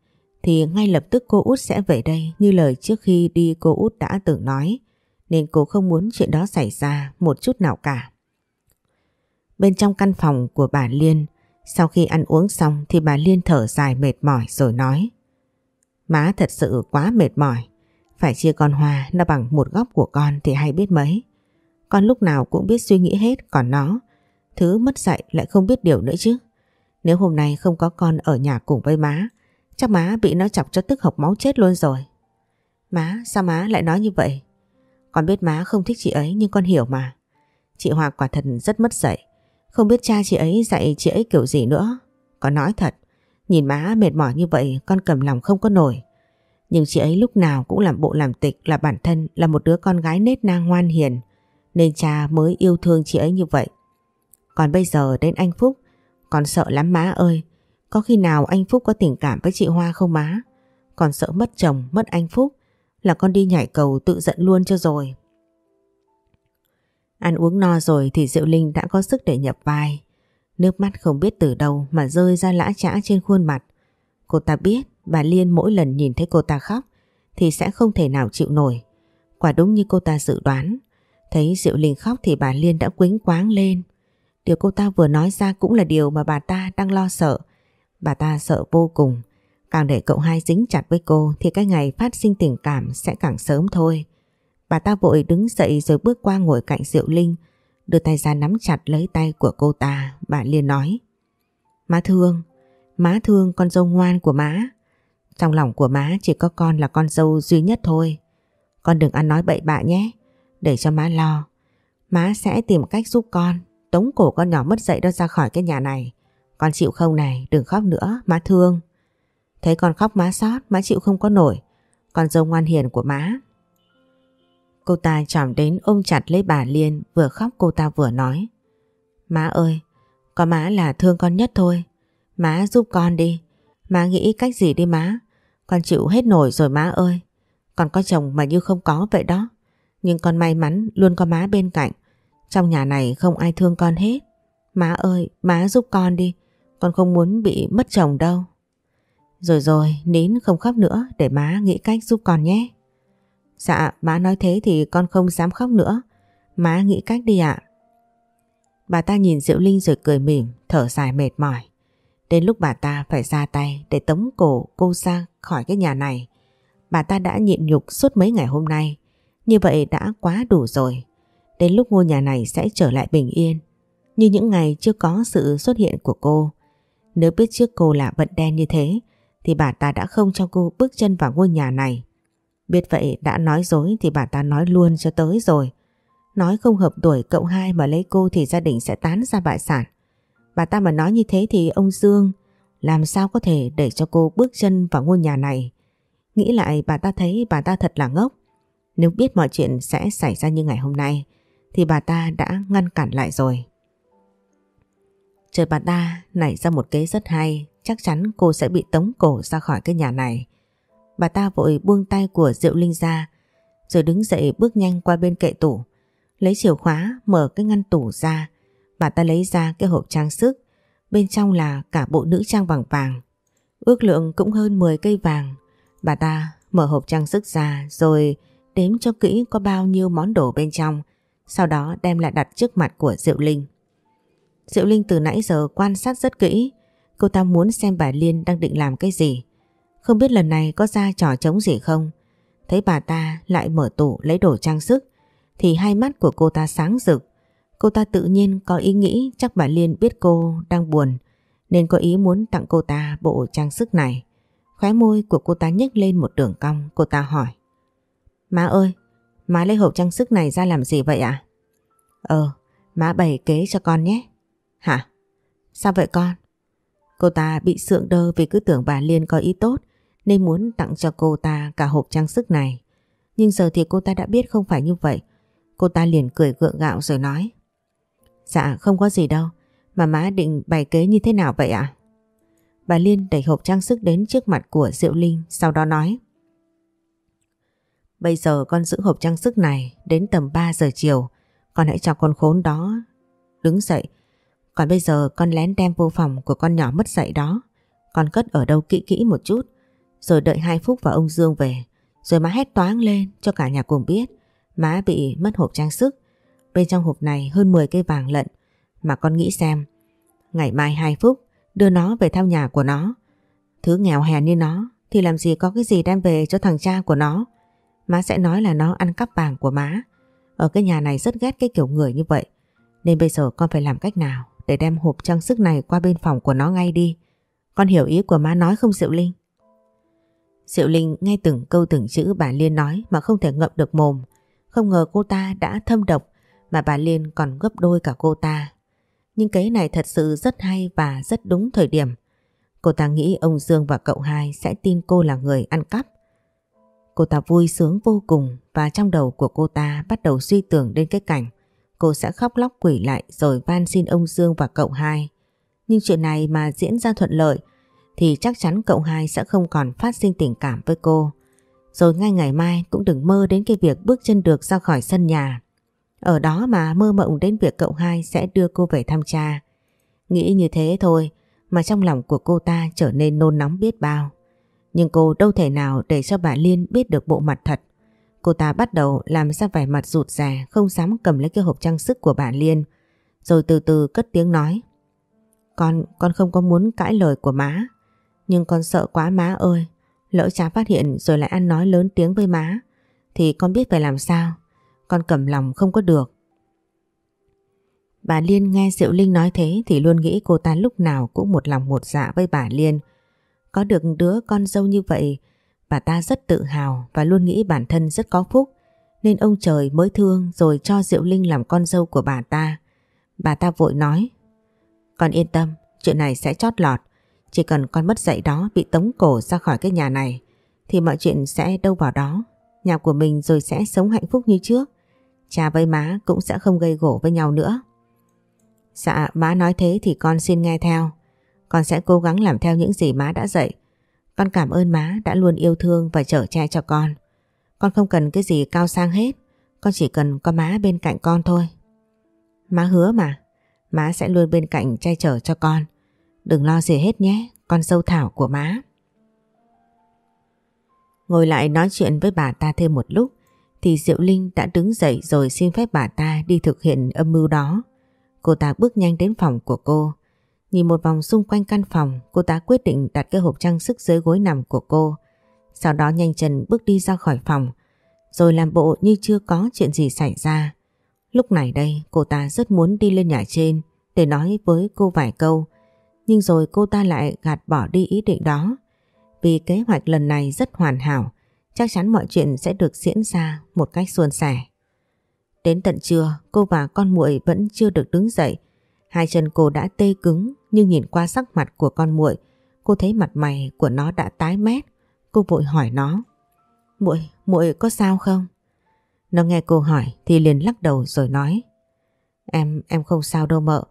thì ngay lập tức cô út sẽ về đây, như lời trước khi đi cô út đã từng nói nên cô không muốn chuyện đó xảy ra một chút nào cả. Bên trong căn phòng của bà Liên, sau khi ăn uống xong thì bà Liên thở dài mệt mỏi rồi nói, Má thật sự quá mệt mỏi phải chia con Hoa nó bằng một góc của con thì hay biết mấy. Con lúc nào cũng biết suy nghĩ hết, còn nó, thứ mất dạy lại không biết điều nữa chứ. Nếu hôm nay không có con ở nhà cùng với má chắc má bị nó chọc cho tức học máu chết luôn rồi. Má sao má lại nói như vậy? Con biết má không thích chị ấy nhưng con hiểu mà. Chị hòa quả thật rất mất dạy. Không biết cha chị ấy dạy chị ấy kiểu gì nữa. Con nói thật, nhìn má mệt mỏi như vậy con cầm lòng không có nổi. Nhưng chị ấy lúc nào cũng làm bộ làm tịch là bản thân là một đứa con gái nết na ngoan hiền. Nên cha mới yêu thương chị ấy như vậy. Còn bây giờ đến anh Phúc, con sợ lắm má ơi. Có khi nào anh Phúc có tình cảm với chị Hoa không má? Còn sợ mất chồng, mất anh Phúc là con đi nhảy cầu tự giận luôn cho rồi. Ăn uống no rồi thì Diệu Linh đã có sức để nhập vai. Nước mắt không biết từ đâu mà rơi ra lã chã trên khuôn mặt. Cô ta biết bà Liên mỗi lần nhìn thấy cô ta khóc thì sẽ không thể nào chịu nổi. Quả đúng như cô ta dự đoán. Thấy Diệu Linh khóc thì bà Liên đã quính quáng lên. Điều cô ta vừa nói ra cũng là điều mà bà ta đang lo sợ. Bà ta sợ vô cùng. Càng để cậu hai dính chặt với cô thì cái ngày phát sinh tình cảm sẽ càng sớm thôi. Bà ta vội đứng dậy rồi bước qua ngồi cạnh Diệu Linh, đưa tay ra nắm chặt lấy tay của cô ta. Bà liền nói, Má thương, má thương con dâu ngoan của má. Trong lòng của má chỉ có con là con dâu duy nhất thôi. Con đừng ăn nói bậy bạ nhé, để cho má lo. Má sẽ tìm cách giúp con, tống cổ con nhỏ mất dậy đó ra khỏi cái nhà này. Con chịu không này, đừng khóc nữa, má thương. Thấy con khóc má sót, má chịu không có nổi. Con dâu ngoan hiền của má. Cô ta chỏm đến ôm chặt lấy bà Liên vừa khóc cô ta vừa nói. Má ơi, có má là thương con nhất thôi. Má giúp con đi. Má nghĩ cách gì đi má. Con chịu hết nổi rồi má ơi. Con có chồng mà như không có vậy đó. Nhưng con may mắn luôn có má bên cạnh. Trong nhà này không ai thương con hết. Má ơi, má giúp con đi. Con không muốn bị mất chồng đâu. Rồi rồi, nín không khóc nữa để má nghĩ cách giúp con nhé. Dạ, má nói thế thì con không dám khóc nữa. Má nghĩ cách đi ạ. Bà ta nhìn Diệu Linh rồi cười mỉm, thở dài mệt mỏi. Đến lúc bà ta phải ra tay để tống cổ cô ra khỏi cái nhà này. Bà ta đã nhịn nhục suốt mấy ngày hôm nay. Như vậy đã quá đủ rồi. Đến lúc ngôi nhà này sẽ trở lại bình yên. Như những ngày chưa có sự xuất hiện của cô. Nếu biết trước cô là vận đen như thế, thì bà ta đã không cho cô bước chân vào ngôi nhà này. Biết vậy đã nói dối thì bà ta nói luôn cho tới rồi. Nói không hợp tuổi cậu hai mà lấy cô thì gia đình sẽ tán ra bại sản. Bà ta mà nói như thế thì ông Dương, làm sao có thể để cho cô bước chân vào ngôi nhà này. Nghĩ lại bà ta thấy bà ta thật là ngốc. Nếu biết mọi chuyện sẽ xảy ra như ngày hôm nay, thì bà ta đã ngăn cản lại rồi. Trời bà ta nảy ra một kế rất hay, chắc chắn cô sẽ bị tống cổ ra khỏi cái nhà này. bà ta vội buông tay của Diệu Linh ra, rồi đứng dậy bước nhanh qua bên kệ tủ. Lấy chìa khóa mở cái ngăn tủ ra, bà ta lấy ra cái hộp trang sức, bên trong là cả bộ nữ trang bằng vàng. Ước lượng cũng hơn 10 cây vàng. Bà ta mở hộp trang sức ra rồi đếm cho kỹ có bao nhiêu món đồ bên trong, sau đó đem lại đặt trước mặt của Diệu Linh. Diệu Linh từ nãy giờ quan sát rất kỹ, cô ta muốn xem bà Liên đang định làm cái gì. Không biết lần này có ra trò trống gì không? Thấy bà ta lại mở tủ lấy đồ trang sức, thì hai mắt của cô ta sáng rực. Cô ta tự nhiên có ý nghĩ chắc bà Liên biết cô đang buồn, nên có ý muốn tặng cô ta bộ trang sức này. Khóe môi của cô ta nhếch lên một đường cong, cô ta hỏi. Má ơi, má lấy hộp trang sức này ra làm gì vậy ạ? Ờ, má bày kế cho con nhé. Hả? Sao vậy con? Cô ta bị sượng đơ vì cứ tưởng bà Liên có ý tốt nên muốn tặng cho cô ta cả hộp trang sức này. Nhưng giờ thì cô ta đã biết không phải như vậy. Cô ta liền cười gượng gạo rồi nói. Dạ không có gì đâu, mà má định bày kế như thế nào vậy ạ? Bà Liên đẩy hộp trang sức đến trước mặt của Diệu Linh sau đó nói. Bây giờ con giữ hộp trang sức này đến tầm 3 giờ chiều, con hãy cho con khốn đó đứng dậy. Còn bây giờ con lén đem vô phòng của con nhỏ mất dạy đó, con cất ở đâu kỹ kỹ một chút, rồi đợi hai phút và ông Dương về, rồi má hét toáng lên cho cả nhà cùng biết má bị mất hộp trang sức. Bên trong hộp này hơn 10 cây vàng lận, mà con nghĩ xem, ngày mai hai phút đưa nó về thăm nhà của nó. Thứ nghèo hèn như nó thì làm gì có cái gì đem về cho thằng cha của nó. Má sẽ nói là nó ăn cắp vàng của má. Ở cái nhà này rất ghét cái kiểu người như vậy. Nên bây giờ con phải làm cách nào để đem hộp trang sức này qua bên phòng của nó ngay đi. Con hiểu ý của má nói không, Diệu Linh? Diệu Linh nghe từng câu từng chữ bà Liên nói mà không thể ngậm được mồm. Không ngờ cô ta đã thâm độc mà bà Liên còn gấp đôi cả cô ta. Nhưng cái này thật sự rất hay và rất đúng thời điểm. Cô ta nghĩ ông Dương và cậu hai sẽ tin cô là người ăn cắp. Cô ta vui sướng vô cùng và trong đầu của cô ta bắt đầu suy tưởng đến cái cảnh cô sẽ khóc lóc quỷ lại rồi van xin ông Dương và cậu hai. Nhưng chuyện này mà diễn ra thuận lợi, thì chắc chắn cậu hai sẽ không còn phát sinh tình cảm với cô. Rồi ngay ngày mai cũng đừng mơ đến cái việc bước chân được ra khỏi sân nhà. Ở đó mà mơ mộng đến việc cậu hai sẽ đưa cô về thăm cha. Nghĩ như thế thôi mà trong lòng của cô ta trở nên nôn nóng biết bao. Nhưng cô đâu thể nào để cho bà Liên biết được bộ mặt thật. Cô ta bắt đầu làm ra vẻ mặt rụt rè không dám cầm lấy cái hộp trang sức của bà Liên. Rồi từ từ cất tiếng nói. Con, con không có muốn cãi lời của má. Nhưng con sợ quá má ơi. Lỡ cha phát hiện rồi lại ăn nói lớn tiếng với má. Thì con biết phải làm sao. Con cầm lòng không có được. Bà Liên nghe Diệu Linh nói thế thì luôn nghĩ cô ta lúc nào cũng một lòng một dạ với bà Liên. Có được đứa con dâu như vậy, bà ta rất tự hào và luôn nghĩ bản thân rất có phúc, nên ông trời mới thương rồi cho Diệu Linh làm con dâu của bà ta. Bà ta vội nói, con yên tâm, chuyện này sẽ chót lọt. Chỉ cần con mất dạy đó bị tống cổ ra khỏi cái nhà này, thì mọi chuyện sẽ đâu vào đó. Nhà của mình rồi sẽ sống hạnh phúc như trước. Cha với má cũng sẽ không gây gổ với nhau nữa. Dạ, má nói thế thì con xin nghe theo. Con sẽ cố gắng làm theo những gì má đã dạy. Con cảm ơn má đã luôn yêu thương và chở che cho con. Con không cần cái gì cao sang hết. Con chỉ cần có má bên cạnh con thôi. Má hứa mà. Má sẽ luôn bên cạnh che chở cho con. Đừng lo gì hết nhé. Con dâu thảo của má. Ngồi lại nói chuyện với bà ta thêm một lúc, thì Diệu Linh đã đứng dậy rồi xin phép bà ta đi thực hiện âm mưu đó. Cô ta bước nhanh đến phòng của cô. Nhìn một vòng xung quanh căn phòng, cô ta quyết định đặt cái hộp trang sức dưới gối nằm của cô. Sau đó nhanh chân bước đi ra khỏi phòng, rồi làm bộ như chưa có chuyện gì xảy ra. Lúc này đây, cô ta rất muốn đi lên nhà trên để nói với cô vài câu, nhưng rồi cô ta lại gạt bỏ đi ý định đó. Vì kế hoạch lần này rất hoàn hảo, chắc chắn mọi chuyện sẽ được diễn ra một cách suôn sẻ. Đến tận trưa, cô và con muội vẫn chưa được đứng dậy. Hai chân cô đã tê cứng, nhưng nhìn qua sắc mặt của con muội, cô thấy mặt mày của nó đã tái mét. Cô vội hỏi nó: "Muội, muội có sao không?" Nó nghe cô hỏi thì liền lắc đầu rồi nói: "Em, em không sao đâu mợ.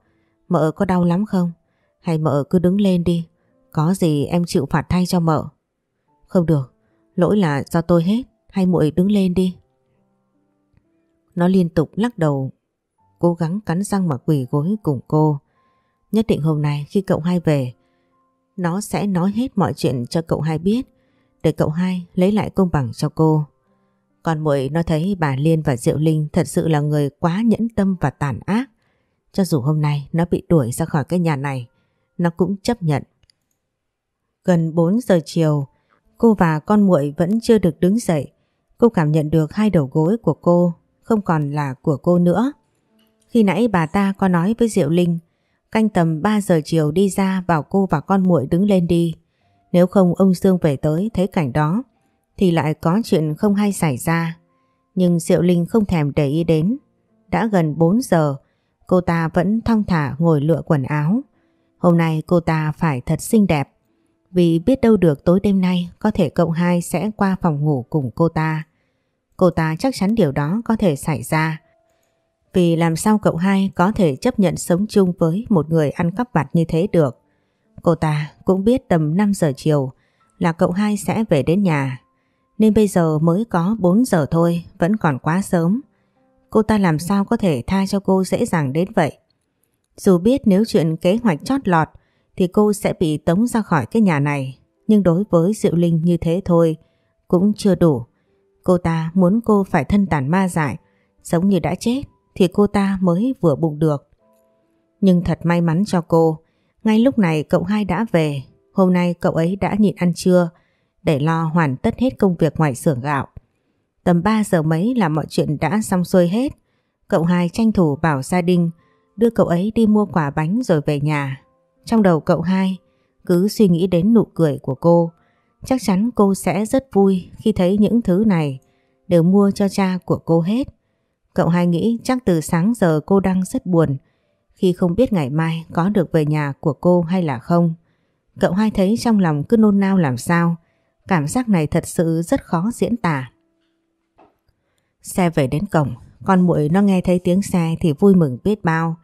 Mợ có đau lắm không? Hay mợ cứ đứng lên đi, có gì em chịu phạt thay cho mợ." "Không được, Lỗi là do tôi hết, hay muội đứng lên đi. Nó liên tục lắc đầu, cố gắng cắn răng mà quỳ gối cùng cô. Nhất định hôm nay khi cậu hai về, nó sẽ nói hết mọi chuyện cho cậu hai biết, để cậu hai lấy lại công bằng cho cô. Còn muội nó thấy bà Liên và Diệu Linh thật sự là người quá nhẫn tâm và tàn ác. Cho dù hôm nay nó bị đuổi ra khỏi cái nhà này, nó cũng chấp nhận. Gần 4 giờ chiều, cô và con muội vẫn chưa được đứng dậy. Cô cảm nhận được hai đầu gối của cô không còn là của cô nữa. Khi nãy bà ta có nói với Diệu Linh, canh tầm 3 giờ chiều đi ra bảo cô và con muội đứng lên đi. Nếu không ông Dương về tới thấy cảnh đó, thì lại có chuyện không hay xảy ra. Nhưng Diệu Linh không thèm để ý đến. Đã gần 4 giờ, cô ta vẫn thong thả ngồi lựa quần áo. Hôm nay cô ta phải thật xinh đẹp. Vì biết đâu được tối đêm nay có thể cậu hai sẽ qua phòng ngủ cùng cô ta. Cô ta chắc chắn điều đó có thể xảy ra. Vì làm sao cậu hai có thể chấp nhận sống chung với một người ăn cắp vặt như thế được. Cô ta cũng biết tầm 5 giờ chiều là cậu hai sẽ về đến nhà. Nên bây giờ mới có 4 giờ thôi, vẫn còn quá sớm. Cô ta làm sao có thể tha cho cô dễ dàng đến vậy. Dù biết nếu chuyện kế hoạch chót lọt thì cô sẽ bị tống ra khỏi cái nhà này. Nhưng đối với Diệu Linh như thế thôi cũng chưa đủ. Cô ta muốn cô phải thân tàn ma dại, giống như đã chết thì cô ta mới vừa bụng được. Nhưng thật may mắn cho cô, ngay lúc này cậu hai đã về, hôm nay cậu ấy đã nhịn ăn trưa để lo hoàn tất hết công việc ngoài xưởng gạo. Tầm 3 giờ mấy là mọi chuyện đã xong xuôi hết, cậu hai tranh thủ bảo gia đình đưa cậu ấy đi mua quả bánh rồi về nhà. Trong đầu cậu hai cứ suy nghĩ đến nụ cười của cô, chắc chắn cô sẽ rất vui khi thấy những thứ này đều mua cho cha của cô hết. Cậu hai nghĩ chắc từ sáng giờ cô đang rất buồn khi không biết ngày mai có được về nhà của cô hay là không. Cậu hai thấy trong lòng cứ nôn nao làm sao. Cảm giác này thật sự rất khó diễn tả. Xe về đến cổng, con muội nó nghe thấy tiếng xe thì vui mừng biết bao.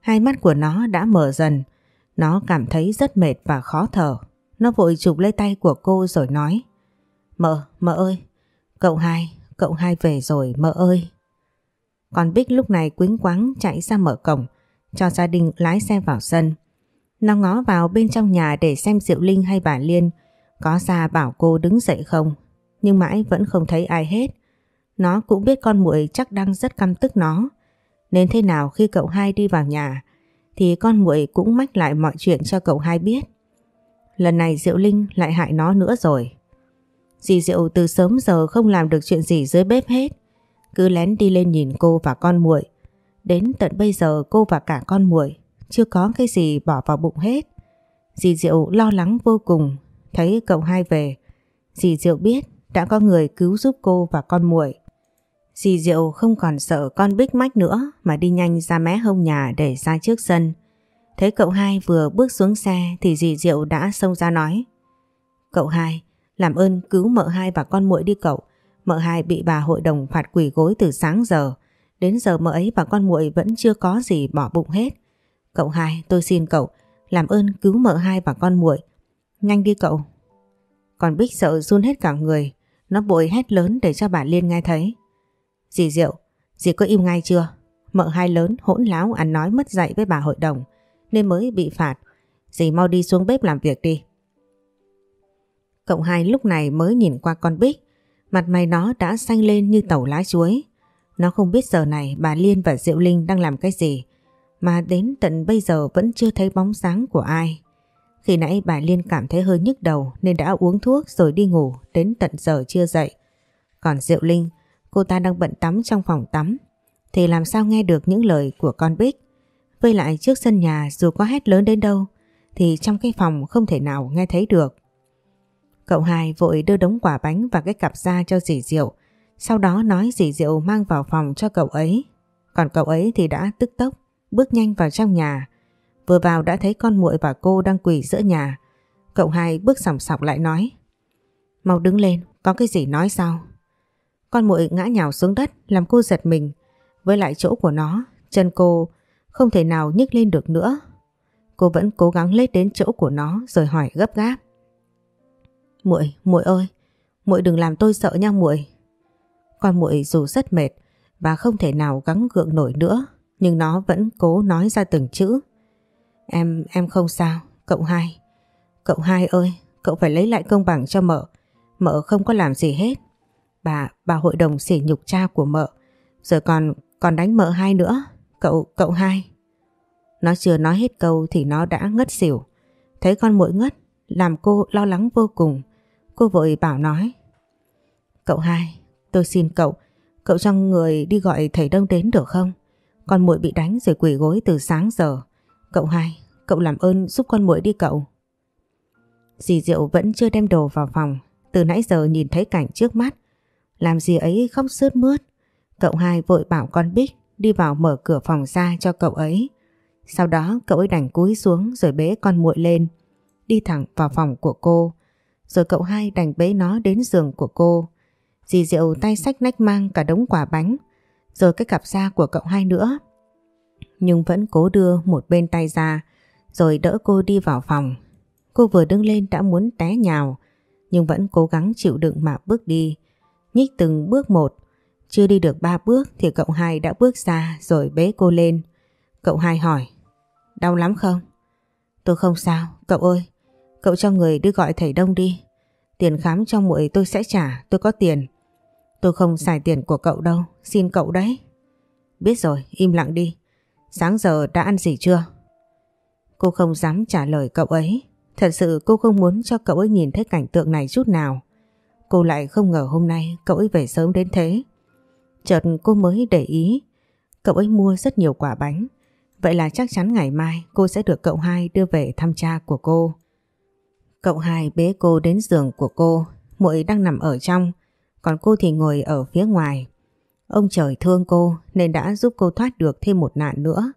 Hai mắt của nó đã mở dần, nó cảm thấy rất mệt và khó thở. Nó vội chụp lấy tay của cô rồi nói Mợ, mợ ơi, cậu hai, cậu hai về rồi mợ ơi. Còn Bích lúc này quính quáng chạy ra mở cổng, cho gia đình lái xe vào sân. Nó ngó vào bên trong nhà để xem Diệu Linh hay bà Liên có ra bảo cô đứng dậy không, nhưng mãi vẫn không thấy ai hết. Nó cũng biết con muội chắc đang rất căm tức nó, nên thế nào khi cậu hai đi vào nhà thì con muội cũng mách lại mọi chuyện cho cậu hai biết. Lần này Diệu Linh lại hại nó nữa rồi. Dì Diệu từ sớm giờ không làm được chuyện gì dưới bếp hết, cứ lén đi lên nhìn cô và con muội. Đến tận bây giờ cô và cả con muội chưa có cái gì bỏ vào bụng hết. Dì Diệu lo lắng vô cùng, thấy cậu hai về. Dì Diệu biết đã có người cứu giúp cô và con muội. Dì Diệu không còn sợ con bích mách nữa mà đi nhanh ra mé hông nhà để ra trước sân. Thấy cậu hai vừa bước xuống xe thì dì Diệu đã xông ra nói. Cậu hai, làm ơn cứu mợ hai và con muội đi cậu. Mợ hai bị bà hội đồng phạt quỷ gối từ sáng giờ. Đến giờ mợ ấy và con muội vẫn chưa có gì bỏ bụng hết. Cậu hai, tôi xin cậu, làm ơn cứu mợ hai và con muội. Nhanh đi cậu. Còn Bích sợ run hết cả người, nó bội hét lớn để cho bà Liên nghe thấy. Dì Diệu, dì có im ngay chưa? Mợ hai lớn hỗn láo ăn nói mất dạy với bà hội đồng nên mới bị phạt. Dì mau đi xuống bếp làm việc đi. Cậu hai lúc này mới nhìn qua con Bích Mặt mày nó đã xanh lên như tàu lá chuối. Nó không biết giờ này bà Liên và Diệu Linh đang làm cái gì, mà đến tận bây giờ vẫn chưa thấy bóng sáng của ai. Khi nãy bà Liên cảm thấy hơi nhức đầu nên đã uống thuốc rồi đi ngủ đến tận giờ chưa dậy. Còn Diệu Linh, cô ta đang bận tắm trong phòng tắm, thì làm sao nghe được những lời của con Bích. Với lại trước sân nhà dù có hét lớn đến đâu, thì trong cái phòng không thể nào nghe thấy được. Cậu hai vội đưa đống quả bánh và cái cặp ra cho dì Diệu. Sau đó nói dì Diệu mang vào phòng cho cậu ấy. Còn cậu ấy thì đã tức tốc, bước nhanh vào trong nhà. Vừa vào đã thấy con muội và cô đang quỳ giữa nhà. Cậu hai bước sòng sọc lại nói. Mau đứng lên, có cái gì nói sao? Con muội ngã nhào xuống đất làm cô giật mình. Với lại chỗ của nó, chân cô không thể nào nhích lên được nữa. Cô vẫn cố gắng lết đến chỗ của nó rồi hỏi gấp gáp. Muội, muội ơi, muội đừng làm tôi sợ nha muội. Con muội dù rất mệt và không thể nào gắng gượng nổi nữa, nhưng nó vẫn cố nói ra từng chữ. Em, em không sao, cậu hai. Cậu hai ơi, cậu phải lấy lại công bằng cho mợ. Mợ không có làm gì hết. Bà, bà hội đồng sỉ nhục cha của mợ. Rồi còn, còn đánh mợ hai nữa. Cậu, cậu hai. Nó chưa nói hết câu thì nó đã ngất xỉu. Thấy con muội ngất, làm cô lo lắng vô cùng. Cô vội bảo nói. Cậu hai, tôi xin cậu, cậu cho người đi gọi thầy Đông đến được không? Con muội bị đánh rồi quỳ gối từ sáng giờ. Cậu hai, cậu làm ơn giúp con muội đi cậu. Dì Diệu vẫn chưa đem đồ vào phòng, từ nãy giờ nhìn thấy cảnh trước mắt. Làm gì ấy khóc sướt mướt. Cậu hai vội bảo con Bích đi vào mở cửa phòng ra cho cậu ấy. Sau đó cậu ấy đành cúi xuống rồi bế con muội lên, đi thẳng vào phòng của cô. Rồi cậu hai đành bế nó đến giường của cô. Dì Diệu tay sách nách mang cả đống quả bánh, rồi cái cặp da của cậu hai nữa. Nhưng vẫn cố đưa một bên tay ra, rồi đỡ cô đi vào phòng. Cô vừa đứng lên đã muốn té nhào, nhưng vẫn cố gắng chịu đựng mà bước đi. Nhích từng bước một, chưa đi được ba bước thì cậu hai đã bước ra rồi bế cô lên. Cậu hai hỏi, đau lắm không? Tôi không sao, cậu ơi, cậu cho người đi gọi thầy Đông đi. Tiền khám cho muội tôi sẽ trả, tôi có tiền. Tôi không xài tiền của cậu đâu, xin cậu đấy. Biết rồi, im lặng đi. Sáng giờ đã ăn gì chưa? Cô không dám trả lời cậu ấy. Thật sự cô không muốn cho cậu ấy nhìn thấy cảnh tượng này chút nào. Cô lại không ngờ hôm nay cậu ấy về sớm đến thế. Chợt cô mới để ý, cậu ấy mua rất nhiều quả bánh. Vậy là chắc chắn ngày mai cô sẽ được cậu hai đưa về thăm cha của cô. Cậu hai bế cô đến giường của cô, muội đang nằm ở trong, còn cô thì ngồi ở phía ngoài. Ông trời thương cô nên đã giúp cô thoát được thêm một nạn nữa.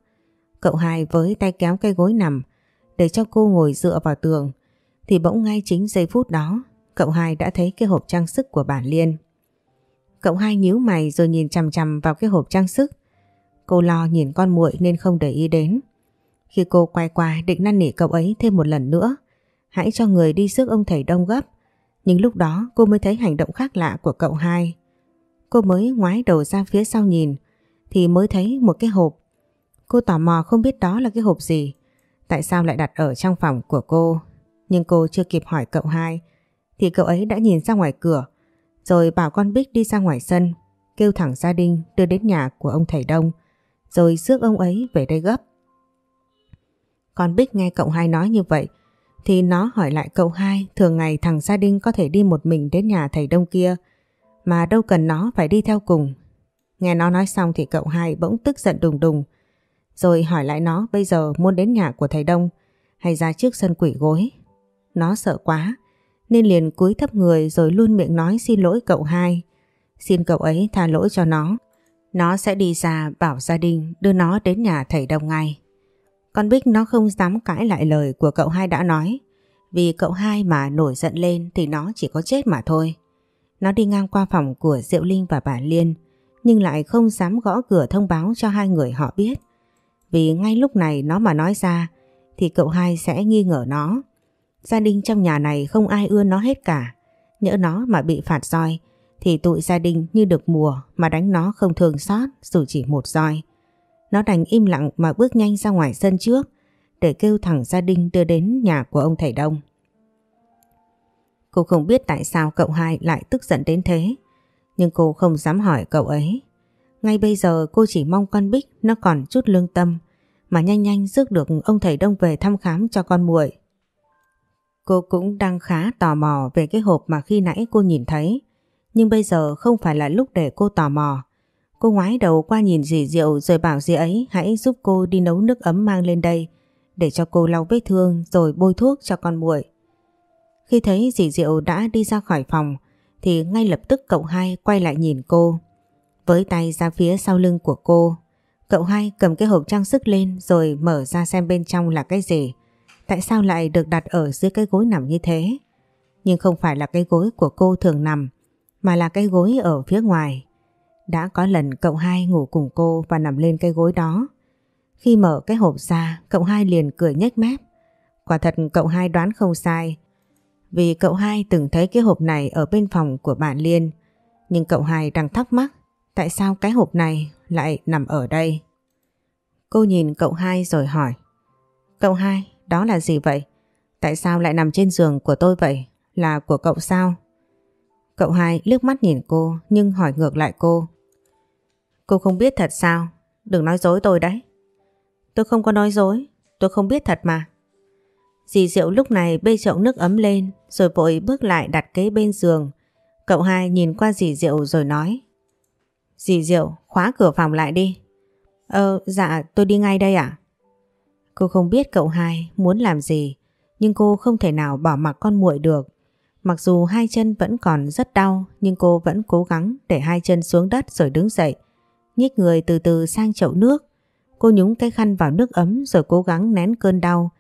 Cậu hai với tay kéo cái gối nằm để cho cô ngồi dựa vào tường thì bỗng ngay chính giây phút đó cậu hai đã thấy cái hộp trang sức của bản Liên. Cậu hai nhíu mày rồi nhìn chằm chằm vào cái hộp trang sức. Cô lo nhìn con muội nên không để ý đến. Khi cô quay qua định năn nỉ cậu ấy thêm một lần nữa, hãy cho người đi rước ông thầy đông gấp. Nhưng lúc đó, cô mới thấy hành động khác lạ của cậu hai. Cô mới ngoái đầu ra phía sau nhìn, thì mới thấy một cái hộp. Cô tò mò không biết đó là cái hộp gì. Tại sao lại đặt ở trong phòng của cô? Nhưng cô chưa kịp hỏi cậu hai, thì cậu ấy đã nhìn ra ngoài cửa, rồi bảo con Bích đi ra ngoài sân, kêu thẳng gia đình đưa đến nhà của ông thầy Đông, rồi rước ông ấy về đây gấp. Con Bích nghe cậu hai nói như vậy thì nó hỏi lại cậu hai, thường ngày thằng gia đình có thể đi một mình đến nhà thầy Đông kia, mà đâu cần nó phải đi theo cùng. Nghe nó nói xong thì cậu hai bỗng tức giận đùng đùng, rồi hỏi lại nó, bây giờ muốn đến nhà của thầy Đông hay ra trước sân quỷ gối. Nó sợ quá, nên liền cúi thấp người rồi luôn miệng nói, xin lỗi cậu hai. Xin cậu ấy tha lỗi cho nó. Nó sẽ đi ra bảo gia đình đưa nó đến nhà thầy Đông ngay. Con Bích nó không dám cãi lại lời của cậu hai đã nói. Vì cậu hai mà nổi giận lên thì nó chỉ có chết mà thôi. Nó đi ngang qua phòng của Diệu Linh và bà Liên, nhưng lại không dám gõ cửa thông báo cho hai người họ biết. Vì ngay lúc này nó mà nói ra, thì cậu hai sẽ nghi ngờ nó. Gia đình trong nhà này không ai ưa nó hết cả. Nhỡ nó mà bị phạt roi, thì tụi gia đình như được mùa mà đánh nó không thương xót, dù chỉ một roi. Nó đành im lặng mà bước nhanh ra ngoài sân trước để kêu thẳng gia đình đưa đến nhà của ông thầy Đông. Cô không biết tại sao cậu hai lại tức giận đến thế, nhưng cô không dám hỏi cậu ấy. Ngay bây giờ cô chỉ mong con Bích nó còn chút lương tâm mà nhanh nhanh rước được ông thầy Đông về thăm khám cho con muội. Cô cũng đang khá tò mò về cái hộp mà khi nãy cô nhìn thấy. Nhưng bây giờ không phải là lúc để cô tò mò. Cô ngoái đầu qua nhìn dì Diệu rồi bảo dì ấy hãy giúp cô đi nấu nước ấm mang lên đây để cho cô lau vết thương rồi bôi thuốc cho con muội. Khi thấy dì Diệu đã đi ra khỏi phòng thì ngay lập tức cậu hai quay lại nhìn cô. Với tay ra phía sau lưng của cô, cậu hai cầm cái hộp trang sức lên rồi mở ra xem bên trong là cái gì. Tại sao lại được đặt ở dưới cái gối nằm như thế? Nhưng không phải là cái gối của cô thường nằm, mà là cái gối ở phía ngoài. Đã có lần cậu hai ngủ cùng cô và nằm lên cái gối đó. Khi mở cái hộp ra, cậu hai liền cười nhếch mép. Quả thật cậu hai đoán không sai. Vì cậu hai từng thấy cái hộp này ở bên phòng của bạn Liên. Nhưng cậu hai đang thắc mắc tại sao cái hộp này lại nằm ở đây. Cô nhìn cậu hai rồi hỏi. Cậu hai, đó là gì vậy? Tại sao lại nằm trên giường của tôi vậy? Là của cậu sao? Cậu hai liếc mắt nhìn cô nhưng hỏi ngược lại cô. Cô không biết thật sao? Đừng nói dối tôi đấy. Tôi không có nói dối, tôi không biết thật mà. Dì Diệu lúc này bê chậu nước ấm lên rồi vội bước lại đặt kế bên giường. Cậu hai nhìn qua dì Diệu rồi nói. Dì Diệu khóa cửa phòng lại đi. Ờ dạ tôi đi ngay đây ạ. Cô không biết cậu hai muốn làm gì nhưng cô không thể nào bỏ mặc con muội được. Mặc dù hai chân vẫn còn rất đau nhưng cô vẫn cố gắng để hai chân xuống đất rồi đứng dậy. Nhích người từ từ sang chậu nước. Cô nhúng cái khăn vào nước ấm rồi cố gắng nén cơn đau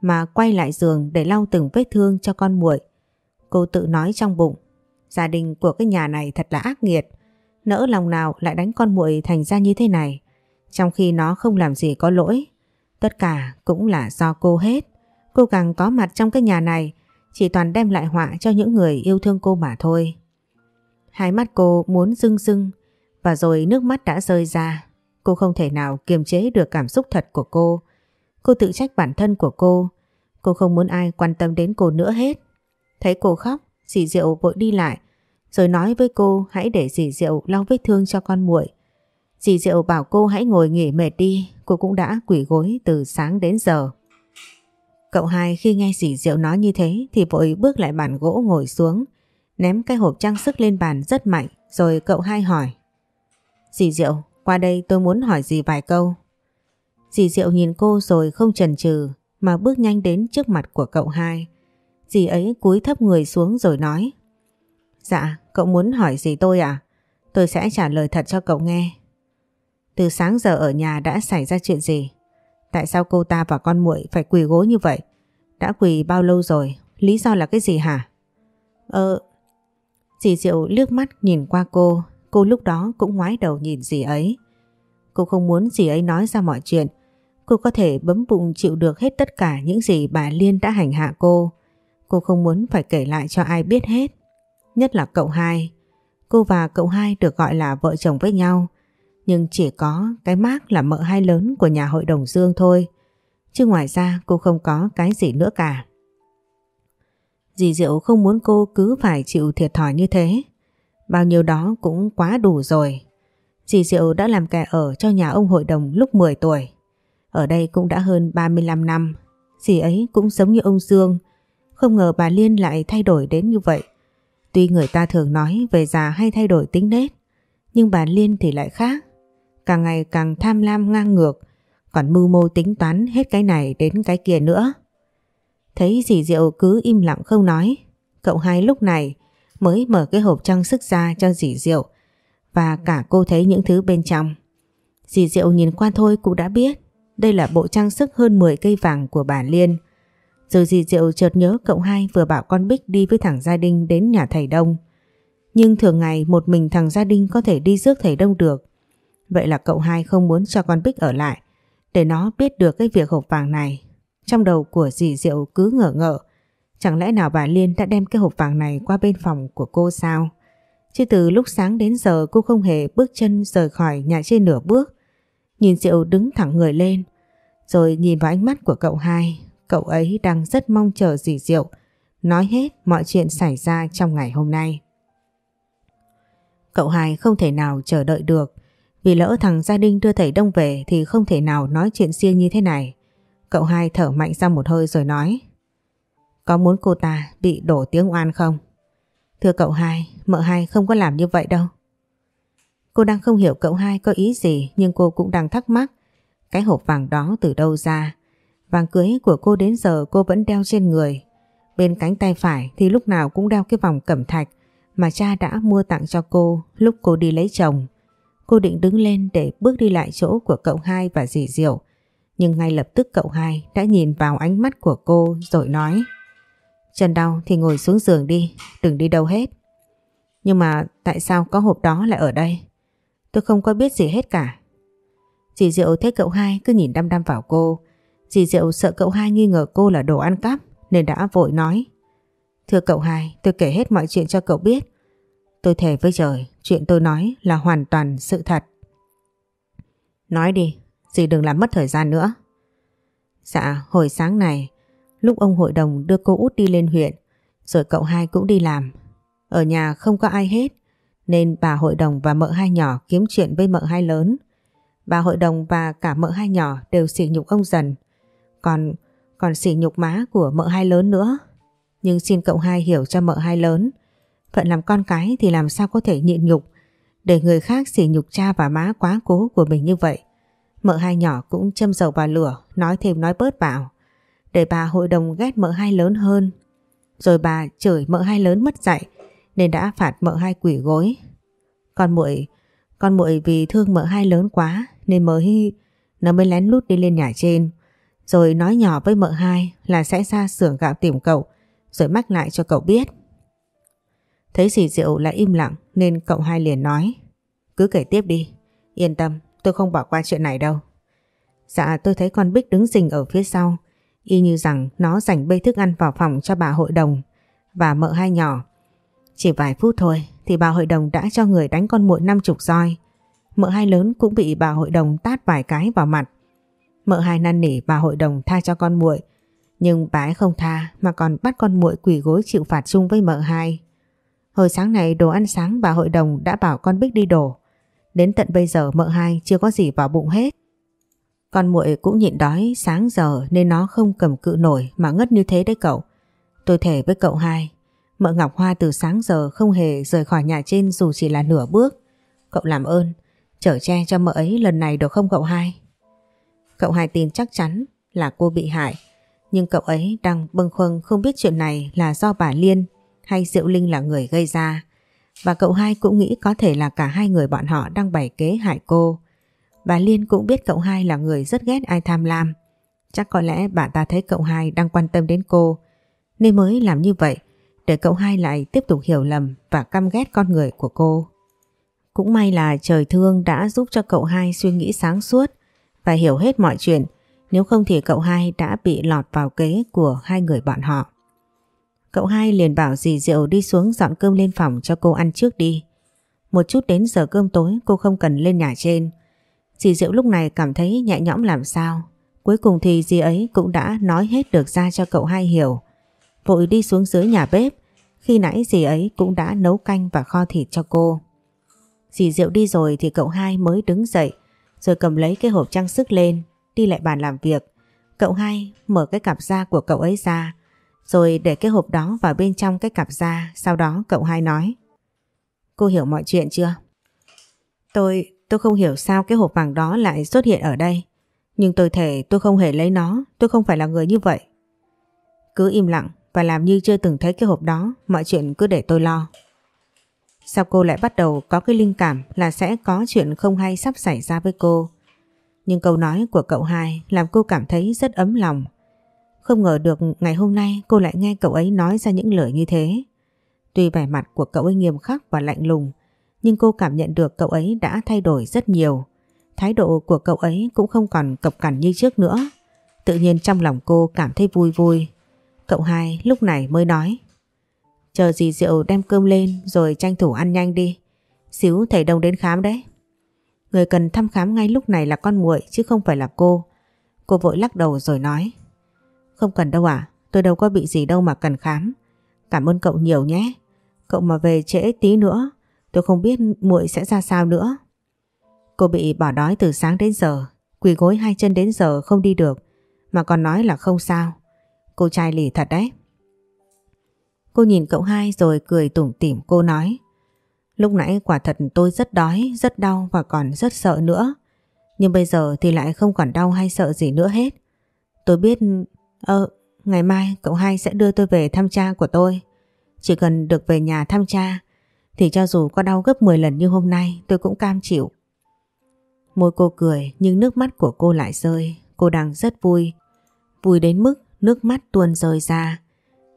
mà quay lại giường để lau từng vết thương cho con muội. Cô tự nói trong bụng, gia đình của cái nhà này thật là ác nghiệt, nỡ lòng nào lại đánh con muội thành ra như thế này, trong khi nó không làm gì có lỗi. Tất cả cũng là do cô hết. Cô càng có mặt trong cái nhà này chỉ toàn đem lại họa cho những người yêu thương cô mà thôi. Hai mắt cô muốn rưng rưng và rồi nước mắt đã rơi ra. Cô không thể nào kiềm chế được cảm xúc thật của cô. Cô tự trách bản thân của cô. Cô không muốn ai quan tâm đến cô nữa hết. Thấy cô khóc, dì Diệu vội đi lại rồi nói với cô hãy để dì Diệu lau vết thương cho con muội. Dì Diệu bảo cô hãy ngồi nghỉ mệt đi, cô cũng đã quỷ gối từ sáng đến giờ. Cậu hai khi nghe dì Diệu nói như thế thì vội bước lại bàn gỗ ngồi xuống, ném cái hộp trang sức lên bàn rất mạnh rồi cậu hai hỏi. Dì Diệu, qua đây tôi muốn hỏi dì vài câu. Dì Diệu nhìn cô rồi không chần chừ mà bước nhanh đến trước mặt của cậu hai. Dì ấy cúi thấp người xuống rồi nói. Dạ, cậu muốn hỏi gì tôi à? Tôi sẽ trả lời thật cho cậu nghe. Từ sáng giờ ở nhà đã xảy ra chuyện gì? Tại sao cô ta và con muội phải quỳ gối như vậy? Đã quỳ bao lâu rồi? Lý do là cái gì hả? Ờ... Dì Diệu liếc mắt nhìn qua cô, cô lúc đó cũng ngoái đầu nhìn dì ấy. Cô không muốn dì ấy nói ra mọi chuyện. Cô có thể bấm bụng chịu được hết tất cả những gì bà Liên đã hành hạ cô. Cô không muốn phải kể lại cho ai biết hết. Nhất là cậu hai. Cô và cậu hai được gọi là vợ chồng với nhau. Nhưng chỉ có cái mác là mợ hai lớn của nhà hội đồng Dương thôi. Chứ ngoài ra, cô không có cái gì nữa cả. Dì Diệu không muốn cô cứ phải chịu thiệt thòi như thế. Bao nhiêu đó cũng quá đủ rồi. Dì Diệu đã làm kẻ ở cho nhà ông hội đồng lúc 10 tuổi. Ở đây cũng đã hơn 35 năm. Dì ấy cũng giống như ông Dương. Không ngờ bà Liên lại thay đổi đến như vậy. Tuy người ta thường nói về già hay thay đổi tính nết. Nhưng bà Liên thì lại khác càng ngày càng tham lam ngang ngược, còn mưu mô tính toán hết cái này đến cái kia nữa. Thấy dì Diệu cứ im lặng không nói, cậu hai lúc này mới mở cái hộp trang sức ra cho dì Diệu và cả cô thấy những thứ bên trong. Dì Diệu nhìn qua thôi cũng đã biết, đây là bộ trang sức hơn 10 cây vàng của bà Liên. Rồi dì Diệu chợt nhớ cậu hai vừa bảo con Bích đi với thằng Gia Đinh đến nhà thầy Đông. Nhưng thường ngày một mình thằng Gia Đinh có thể đi rước thầy Đông được Vậy là cậu hai không muốn cho con Bích ở lại, để nó biết được cái việc hộp vàng này. Trong đầu của dì Diệu cứ ngỡ ngợ. Chẳng lẽ nào bà Liên đã đem cái hộp vàng này qua bên phòng của cô sao? Chứ từ lúc sáng đến giờ cô không hề bước chân rời khỏi nhà trên nửa bước. Nhìn Diệu đứng thẳng người lên. Rồi nhìn vào ánh mắt của cậu hai. Cậu ấy đang rất mong chờ dì Diệu. Nói hết mọi chuyện xảy ra trong ngày hôm nay. Cậu hai không thể nào chờ đợi được. Vì lỡ thằng gia đình đưa thầy Đông về thì không thể nào nói chuyện riêng như thế này. Cậu hai thở mạnh ra một hơi rồi nói có muốn cô ta bị đổ tiếng oan không? Thưa cậu hai, mợ hai không có làm như vậy đâu. Cô đang không hiểu cậu hai có ý gì nhưng cô cũng đang thắc mắc cái hộp vàng đó từ đâu ra. Vàng cưới của cô đến giờ cô vẫn đeo trên người. Bên cánh tay phải thì lúc nào cũng đeo cái vòng cẩm thạch mà cha đã mua tặng cho cô lúc cô đi lấy chồng. Cô định đứng lên để bước đi lại chỗ của cậu hai và dì Diệu. Nhưng ngay lập tức cậu hai đã nhìn vào ánh mắt của cô rồi nói Chân đau thì ngồi xuống giường đi, đừng đi đâu hết. Nhưng mà tại sao có hộp đó lại ở đây? Tôi không có biết gì hết cả. Dì Diệu thấy cậu hai cứ nhìn đăm đăm vào cô. Dì Diệu sợ cậu hai nghi ngờ cô là đồ ăn cắp nên đã vội nói. Thưa cậu hai, tôi kể hết mọi chuyện cho cậu biết. Tôi thề với trời, chuyện tôi nói là hoàn toàn sự thật. Nói đi, dì đừng làm mất thời gian nữa. Dạ, hồi sáng này, lúc ông hội đồng đưa cô út đi lên huyện, rồi cậu hai cũng đi làm. Ở nhà không có ai hết, nên bà hội đồng và mợ hai nhỏ kiếm chuyện với mợ hai lớn. Bà hội đồng và cả mợ hai nhỏ đều sỉ nhục ông dần. Còn còn sỉ nhục má của mợ hai lớn nữa. Nhưng xin cậu hai hiểu cho mợ hai lớn. Phận làm con cái thì làm sao có thể nhịn nhục để người khác sỉ nhục cha và má quá cố của mình như vậy. Mợ hai nhỏ cũng châm dầu vào lửa, nói thêm nói bớt bảo. Để bà hội đồng ghét mợ hai lớn hơn. Rồi bà chửi mợ hai lớn mất dạy nên đã phạt mợ hai quỷ gối. Con muội con muội vì thương mợ hai lớn quá nên mới nó mới lén lút đi lên nhà trên rồi nói nhỏ với mợ hai là sẽ ra xưởng gạo tìm cậu rồi mắc lại cho cậu biết. Thấy dì Diệu lại im lặng nên cậu hai liền nói cứ kể tiếp đi, yên tâm tôi không bỏ qua chuyện này đâu. Dạ tôi thấy con Bích đứng rình ở phía sau y như rằng nó dành bê thức ăn vào phòng cho bà hội đồng và mợ hai nhỏ. Chỉ vài phút thôi thì bà hội đồng đã cho người đánh con muội năm chục roi. Mợ hai lớn cũng bị bà hội đồng tát vài cái vào mặt. Mợ hai năn nỉ bà hội đồng tha cho con muội, nhưng bà ấy không tha mà còn bắt con muội quỳ gối chịu phạt chung với mợ hai. Hồi sáng này đồ ăn sáng bà hội đồng đã bảo con Bích đi đổ. Đến tận bây giờ mợ hai chưa có gì vào bụng hết. Con muội cũng nhịn đói sáng giờ nên nó không cầm cự nổi mà ngất như thế đấy cậu. Tôi thề với cậu hai, mợ Ngọc Hoa từ sáng giờ không hề rời khỏi nhà trên dù chỉ là nửa bước. Cậu làm ơn, chở che cho mợ ấy lần này được không cậu hai? Cậu hai tin chắc chắn là cô bị hại, nhưng cậu ấy đang bâng khuâng không biết chuyện này là do bà Liên hay Diệu Linh là người gây ra. Và cậu hai cũng nghĩ có thể là cả hai người bọn họ đang bày kế hại cô. Bà Liên cũng biết cậu hai là người rất ghét ai tham lam. Chắc có lẽ bà ta thấy cậu hai đang quan tâm đến cô nên mới làm như vậy, để cậu hai lại tiếp tục hiểu lầm và căm ghét con người của cô. Cũng may là trời thương đã giúp cho cậu hai suy nghĩ sáng suốt và hiểu hết mọi chuyện nếu không thì cậu hai đã bị lọt vào kế của hai người bọn họ. Cậu hai liền bảo dì Diệu đi xuống dọn cơm lên phòng cho cô ăn trước đi. Một chút đến giờ cơm tối, cô không cần lên nhà trên. Dì Diệu lúc này cảm thấy nhẹ nhõm làm sao. Cuối cùng thì dì ấy cũng đã nói hết được ra cho cậu hai hiểu. Vội đi xuống dưới nhà bếp. Khi nãy dì ấy cũng đã nấu canh và kho thịt cho cô. Dì Diệu đi rồi thì cậu hai mới đứng dậy rồi cầm lấy cái hộp trang sức lên đi lại bàn làm việc. Cậu hai mở cái cặp da của cậu ấy ra rồi để cái hộp đó vào bên trong cái cặp da sau đó cậu hai nói Cô hiểu mọi chuyện chưa? Tôi, tôi không hiểu sao cái hộp vàng đó lại xuất hiện ở đây. Nhưng tôi thể tôi không hề lấy nó, tôi không phải là người như vậy. Cứ im lặng và làm như chưa từng thấy cái hộp đó, mọi chuyện cứ để tôi lo. Sao cô lại bắt đầu có cái linh cảm là sẽ có chuyện không hay sắp xảy ra với cô? Nhưng câu nói của cậu hai làm cô cảm thấy rất ấm lòng. Không ngờ được ngày hôm nay cô lại nghe cậu ấy nói ra những lời như thế. Tuy vẻ mặt của cậu ấy nghiêm khắc và lạnh lùng, nhưng cô cảm nhận được cậu ấy đã thay đổi rất nhiều. Thái độ của cậu ấy cũng không còn cộc cằn như trước nữa. Tự nhiên trong lòng cô cảm thấy vui vui. Cậu hai lúc này mới nói. Chờ dì Diệu đem cơm lên rồi tranh thủ ăn nhanh đi. Xíu thầy Đông đến khám đấy. Người cần thăm khám ngay lúc này là con muội chứ không phải là cô. Cô vội lắc đầu rồi nói. Không cần đâu à, tôi đâu có bị gì đâu mà cần khám. Cảm ơn cậu nhiều nhé. Cậu mà về trễ tí nữa, tôi không biết muội sẽ ra sao nữa. Cô bị bỏ đói từ sáng đến giờ, quỳ gối hai chân đến giờ không đi được, mà còn nói là không sao. Cô trai lì thật đấy. Cô nhìn cậu hai rồi cười tủm tỉm cô nói. Lúc nãy quả thật tôi rất đói, rất đau và còn rất sợ nữa. Nhưng bây giờ thì lại không còn đau hay sợ gì nữa hết. Tôi biết, ơ, ngày mai cậu hai sẽ đưa tôi về thăm cha của tôi. Chỉ cần được về nhà thăm cha thì cho dù có đau gấp 10 lần như hôm nay, tôi cũng cam chịu. Môi cô cười, nhưng nước mắt của cô lại rơi. Cô đang rất vui. Vui đến mức nước mắt tuôn rơi ra.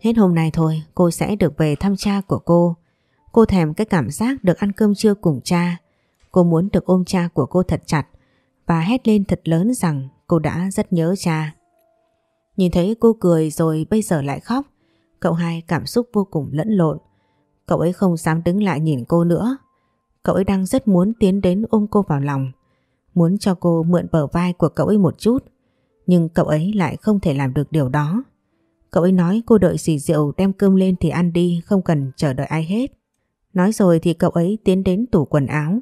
Hết hôm nay thôi, cô sẽ được về thăm cha của cô. Cô thèm cái cảm giác được ăn cơm trưa cùng cha. Cô muốn được ôm cha của cô thật chặt và hét lên thật lớn rằng cô đã rất nhớ cha. Nhìn thấy cô cười rồi bây giờ lại khóc. Cậu hai cảm xúc vô cùng lẫn lộn. Cậu ấy không dám đứng lại nhìn cô nữa. Cậu ấy đang rất muốn tiến đến ôm cô vào lòng. Muốn cho cô mượn bờ vai của cậu ấy một chút. Nhưng cậu ấy lại không thể làm được điều đó. Cậu ấy nói cô đợi xì rượu đem cơm lên thì ăn đi, không cần chờ đợi ai hết. Nói rồi thì cậu ấy tiến đến tủ quần áo,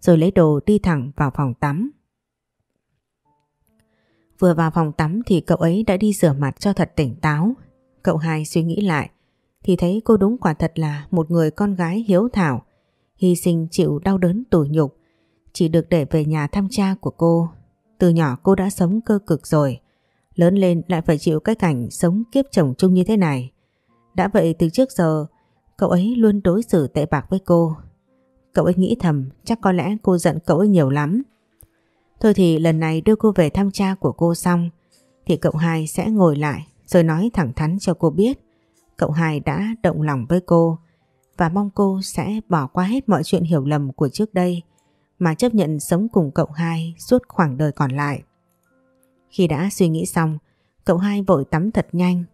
rồi lấy đồ đi thẳng vào phòng tắm. Vừa vào phòng tắm thì cậu ấy đã đi rửa mặt cho thật tỉnh táo. Cậu hai suy nghĩ lại thì thấy cô đúng quả thật là một người con gái hiếu thảo, hy sinh chịu đau đớn tủi nhục, chỉ được để về nhà thăm cha của cô. Từ nhỏ cô đã sống cơ cực rồi, lớn lên lại phải chịu cái cảnh sống kiếp chồng chung như thế này. Đã vậy từ trước giờ, cậu ấy luôn đối xử tệ bạc với cô. Cậu ấy nghĩ thầm chắc có lẽ cô giận cậu ấy nhiều lắm. Thôi thì lần này đưa cô về thăm cha của cô xong thì cậu hai sẽ ngồi lại rồi nói thẳng thắn cho cô biết cậu hai đã động lòng với cô và mong cô sẽ bỏ qua hết mọi chuyện hiểu lầm của trước đây mà chấp nhận sống cùng cậu hai suốt khoảng đời còn lại. Khi đã suy nghĩ xong, cậu hai vội tắm thật nhanh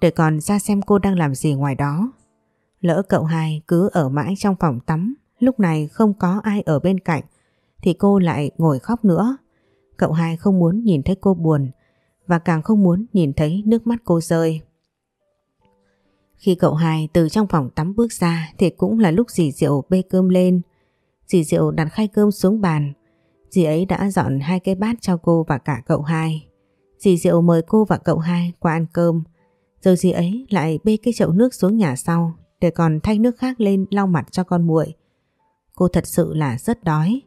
để còn ra xem cô đang làm gì ngoài đó. Lỡ cậu hai cứ ở mãi trong phòng tắm, lúc này không có ai ở bên cạnh thì cô lại ngồi khóc nữa. Cậu hai không muốn nhìn thấy cô buồn và càng không muốn nhìn thấy nước mắt cô rơi. Khi cậu hai từ trong phòng tắm bước ra thì cũng là lúc dì Diệu bê cơm lên. Dì Diệu đặt khay cơm xuống bàn. Dì ấy đã dọn hai cái bát cho cô và cả cậu hai. Dì Diệu mời cô và cậu hai qua ăn cơm. Rồi dì ấy lại bê cái chậu nước xuống nhà sau để còn thay nước khác lên lau mặt cho con muội. Cô thật sự là rất đói.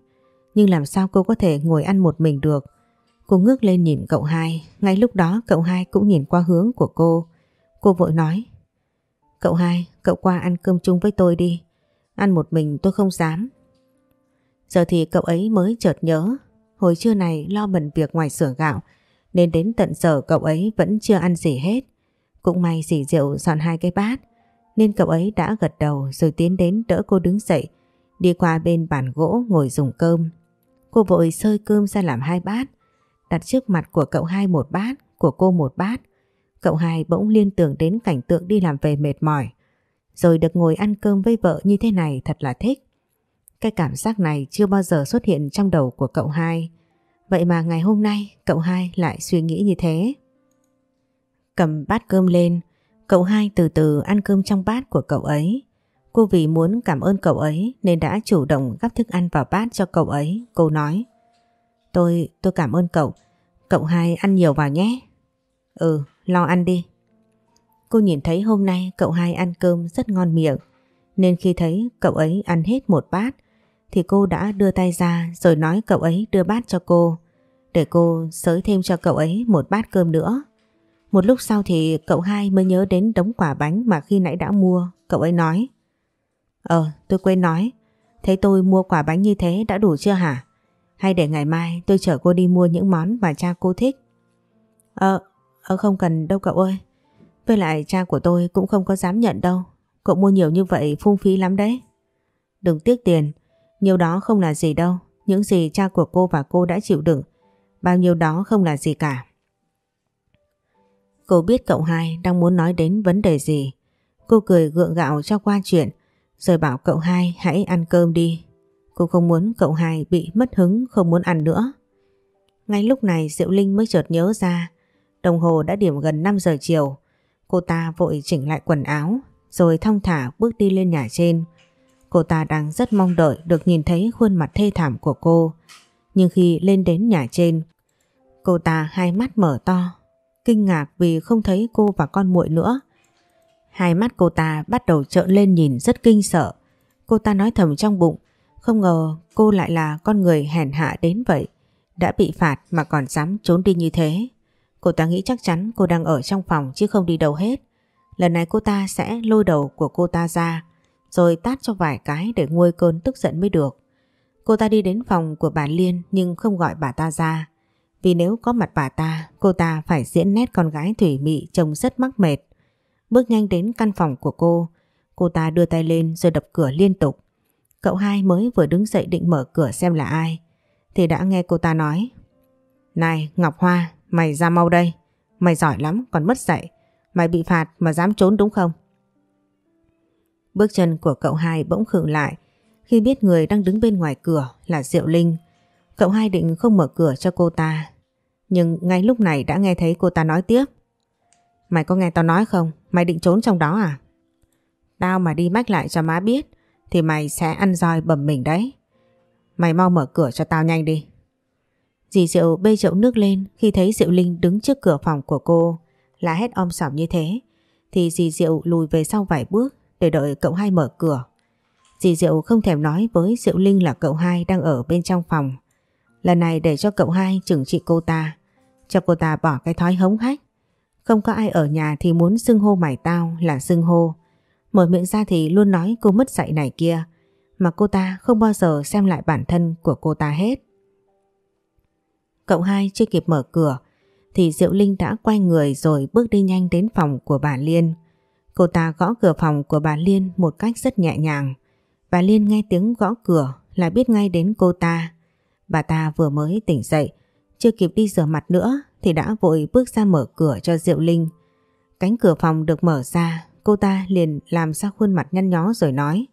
Nhưng làm sao cô có thể ngồi ăn một mình được? Cô ngước lên nhìn cậu hai. Ngay lúc đó, cậu hai cũng nhìn qua hướng của cô. Cô vội nói. Cậu hai, cậu qua ăn cơm chung với tôi đi. Ăn một mình tôi không dám. Giờ thì cậu ấy mới chợt nhớ. Hồi trưa này lo bận việc ngoài xưởng gạo. Nên đến tận giờ cậu ấy vẫn chưa ăn gì hết. Cũng may dì rượu dọn hai cái bát. Nên cậu ấy đã gật đầu rồi tiến đến đỡ cô đứng dậy. Đi qua bên bàn gỗ ngồi dùng cơm. Cô vội sơi cơm ra làm hai bát. Đặt trước mặt của cậu hai một bát, của cô một bát. Cậu hai bỗng liên tưởng đến cảnh tượng đi làm về mệt mỏi. Rồi được ngồi ăn cơm với vợ như thế này thật là thích. Cái cảm giác này chưa bao giờ xuất hiện trong đầu của cậu hai. Vậy mà ngày hôm nay cậu hai lại suy nghĩ như thế. Cầm bát cơm lên, cậu hai từ từ ăn cơm trong bát của cậu ấy. Cô vì muốn cảm ơn cậu ấy nên đã chủ động gắp thức ăn vào bát cho cậu ấy. Cô nói Tôi, tôi cảm ơn cậu. Cậu hai ăn nhiều vào nhé. Ừ, lo ăn đi. Cô nhìn thấy hôm nay cậu hai ăn cơm rất ngon miệng. Nên khi thấy cậu ấy ăn hết một bát thì cô đã đưa tay ra rồi nói cậu ấy đưa bát cho cô. Để cô sới thêm cho cậu ấy một bát cơm nữa. Một lúc sau thì cậu hai mới nhớ đến đống quả bánh mà khi nãy đã mua. Cậu ấy nói Ờ tôi quên nói Thấy tôi mua quả bánh như thế đã đủ chưa hả? Hay để ngày mai tôi chở cô đi mua những món mà cha cô thích? Ờ, ờ không cần đâu cậu ơi. Với lại cha của tôi cũng không có dám nhận đâu. Cậu mua nhiều như vậy phung phí lắm đấy. Đừng tiếc tiền. Nhiều đó không là gì đâu. Những gì cha của cô và cô đã chịu đựng. Bao nhiêu đó không là gì cả. Cô biết cậu hai đang muốn nói đến vấn đề gì. Cô cười gượng gạo cho qua chuyện, rồi bảo cậu hai hãy ăn cơm đi. Cô không muốn cậu hai bị mất hứng, không muốn ăn nữa. Ngay lúc này Diệu Linh mới chợt nhớ ra đồng hồ đã điểm gần 5 giờ chiều. Cô ta vội chỉnh lại quần áo rồi thong thả bước đi lên nhà trên. Cô ta đang rất mong đợi được nhìn thấy khuôn mặt thê thảm của cô. Nhưng khi lên đến nhà trên, cô ta hai mắt mở to, kinh ngạc vì không thấy cô và con muội nữa. Hai mắt cô ta bắt đầu trợn lên nhìn rất kinh sợ. Cô ta nói thầm trong bụng, không ngờ cô lại là con người hèn hạ đến vậy. Đã bị phạt mà còn dám trốn đi như thế. Cô ta nghĩ chắc chắn cô đang ở trong phòng chứ không đi đâu hết. Lần này cô ta sẽ lôi đầu của cô ta ra, rồi tát cho vài cái để nguôi cơn tức giận mới được. Cô ta đi đến phòng của bà Liên nhưng không gọi bà ta ra. Vì nếu có mặt bà ta, cô ta phải diễn nét con gái thủy mị trông rất mắc mệt. Bước nhanh đến căn phòng của cô, cô ta đưa tay lên rồi đập cửa liên tục. Cậu hai mới vừa đứng dậy định mở cửa xem là ai, thì đã nghe cô ta nói. Này Ngọc Hoa, mày ra mau đây, mày giỏi lắm còn mất dạy, Mày bị phạt mà dám trốn đúng không? Bước chân của cậu hai bỗng khựng lại khi biết người đang đứng bên ngoài cửa là Diệu Linh. Cậu hai định không mở cửa cho cô ta. Nhưng ngay lúc này đã nghe thấy cô ta nói tiếp. Mày có nghe tao nói không? Mày định trốn trong đó à? Tao mà đi mách lại cho má biết thì mày sẽ ăn roi bầm mình đấy. Mày mau mở cửa cho tao nhanh đi. Dì Diệu bê chậu nước lên khi thấy Diệu Linh đứng trước cửa phòng của cô là hét om sòm như thế thì dì Diệu lùi về sau vài bước để đợi cậu hai mở cửa. Dì Diệu không thèm nói với Diệu Linh là cậu hai đang ở bên trong phòng. Lần này để cho cậu hai trừng trị cô ta, cho cô ta bỏ cái thói hống hách. Không có ai ở nhà thì muốn xưng hô mày tao là xưng hô. Mở miệng ra thì luôn nói cô mất dạy này kia, mà cô ta không bao giờ xem lại bản thân của cô ta hết. Cậu hai chưa kịp mở cửa thì Diệu Linh đã quay người rồi bước đi nhanh đến phòng của bà Liên. Cô ta gõ cửa phòng của bà Liên một cách rất nhẹ nhàng. Bà Liên nghe tiếng gõ cửa là biết ngay đến cô ta. Bà ta vừa mới tỉnh dậy, chưa kịp đi rửa mặt nữa thì đã vội bước ra mở cửa cho Diệu Linh. Cánh cửa phòng được mở ra, cô ta liền làm ra khuôn mặt nhăn nhó rồi nói.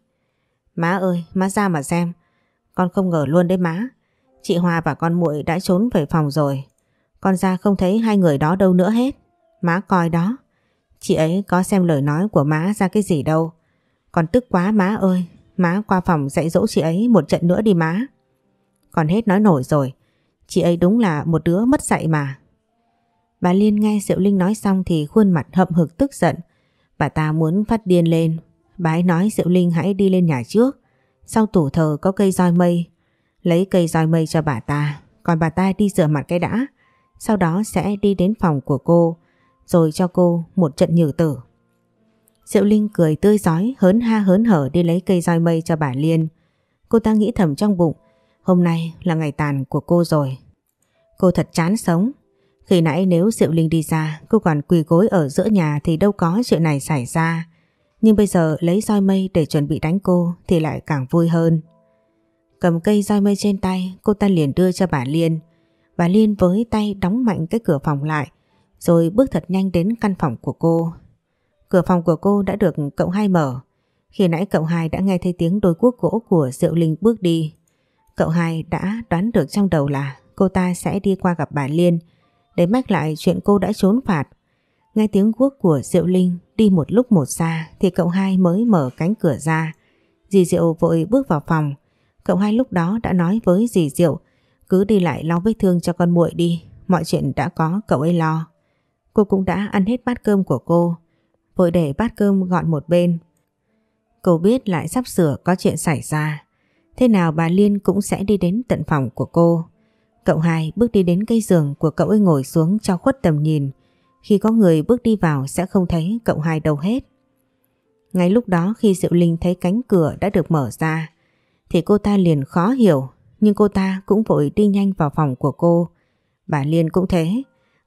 Má ơi, má ra mà xem. Con không ngờ luôn đấy má. Chị Hoa và con muội đã trốn về phòng rồi. Con ra không thấy hai người đó đâu nữa hết. Má coi đó. Chị ấy có xem lời nói của má ra cái gì đâu. Con tức quá má ơi. Má qua phòng dạy dỗ chị ấy một trận nữa đi má. Còn hết nói nổi rồi. Chị ấy đúng là một đứa mất dạy mà. Bà Liên nghe Diệu Linh nói xong thì khuôn mặt hậm hực tức giận. Bà ta muốn phát điên lên. Bà ấy nói, Diệu Linh hãy đi lên nhà trước. Sau tủ thờ có cây roi mây. Lấy cây roi mây cho bà ta. Còn bà ta đi rửa mặt cái đã. Sau đó sẽ đi đến phòng của cô. Rồi cho cô một trận nhử tử. Diệu Linh cười tươi giói hớn ha hớn hở đi lấy cây roi mây cho bà Liên. Cô ta nghĩ thầm trong bụng. Hôm nay là ngày tàn của cô rồi. Cô thật chán sống. Khi nãy nếu Diệu Linh đi ra, cô còn quỳ gối ở giữa nhà thì đâu có chuyện này xảy ra. Nhưng bây giờ lấy roi mây để chuẩn bị đánh cô thì lại càng vui hơn. Cầm cây roi mây trên tay, cô ta liền đưa cho bà Liên. Bà Liên với tay đóng mạnh cái cửa phòng lại, rồi bước thật nhanh đến căn phòng của cô. Cửa phòng của cô đã được cậu hai mở. Khi nãy cậu hai đã nghe thấy tiếng đôi cuốc gỗ của Diệu Linh bước đi. Cậu hai đã đoán được trong đầu là cô ta sẽ đi qua gặp bà Liên để mách lại chuyện cô đã trốn phạt. Nghe tiếng guốc của Diệu Linh đi một lúc một xa thì cậu hai mới mở cánh cửa ra. Dì Diệu vội bước vào phòng. Cậu hai lúc đó đã nói với dì Diệu, cứ đi lại lau vết thương cho con muội đi. Mọi chuyện đã có, cậu ấy lo. Cô cũng đã ăn hết bát cơm của cô. Vội để bát cơm gọn một bên. Cô biết lại sắp sửa có chuyện xảy ra. Thế nào bà Liên cũng sẽ đi đến tận phòng của cô. Cậu hai bước đi đến cây giường của cậu ấy ngồi xuống cho khuất tầm nhìn. Khi có người bước đi vào sẽ không thấy cậu hai đâu hết. Ngay lúc đó khi Diệu Linh thấy cánh cửa đã được mở ra thì cô ta liền khó hiểu, nhưng cô ta cũng vội đi nhanh vào phòng của cô. Bà Liên cũng thế.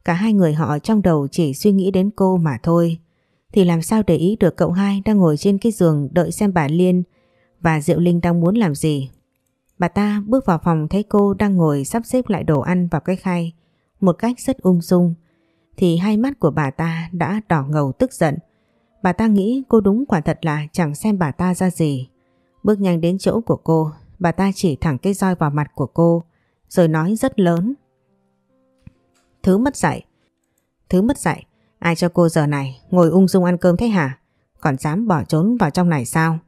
Cả hai người họ trong đầu chỉ suy nghĩ đến cô mà thôi. Thì làm sao để ý được cậu hai đang ngồi trên cái giường đợi xem bà Liên và Diệu Linh đang muốn làm gì. Bà ta bước vào phòng thấy cô đang ngồi sắp xếp lại đồ ăn vào cái khay, một cách rất ung dung thì hai mắt của bà ta đã đỏ ngầu tức giận. Bà ta nghĩ cô đúng quả thật là chẳng xem bà ta ra gì. Bước nhanh đến chỗ của cô, bà ta chỉ thẳng cái roi vào mặt của cô rồi nói rất lớn. Thứ mất dạy. Thứ mất dạy. Ai cho cô giờ này ngồi ung dung ăn cơm thế hả? Còn dám bỏ trốn vào trong này sao?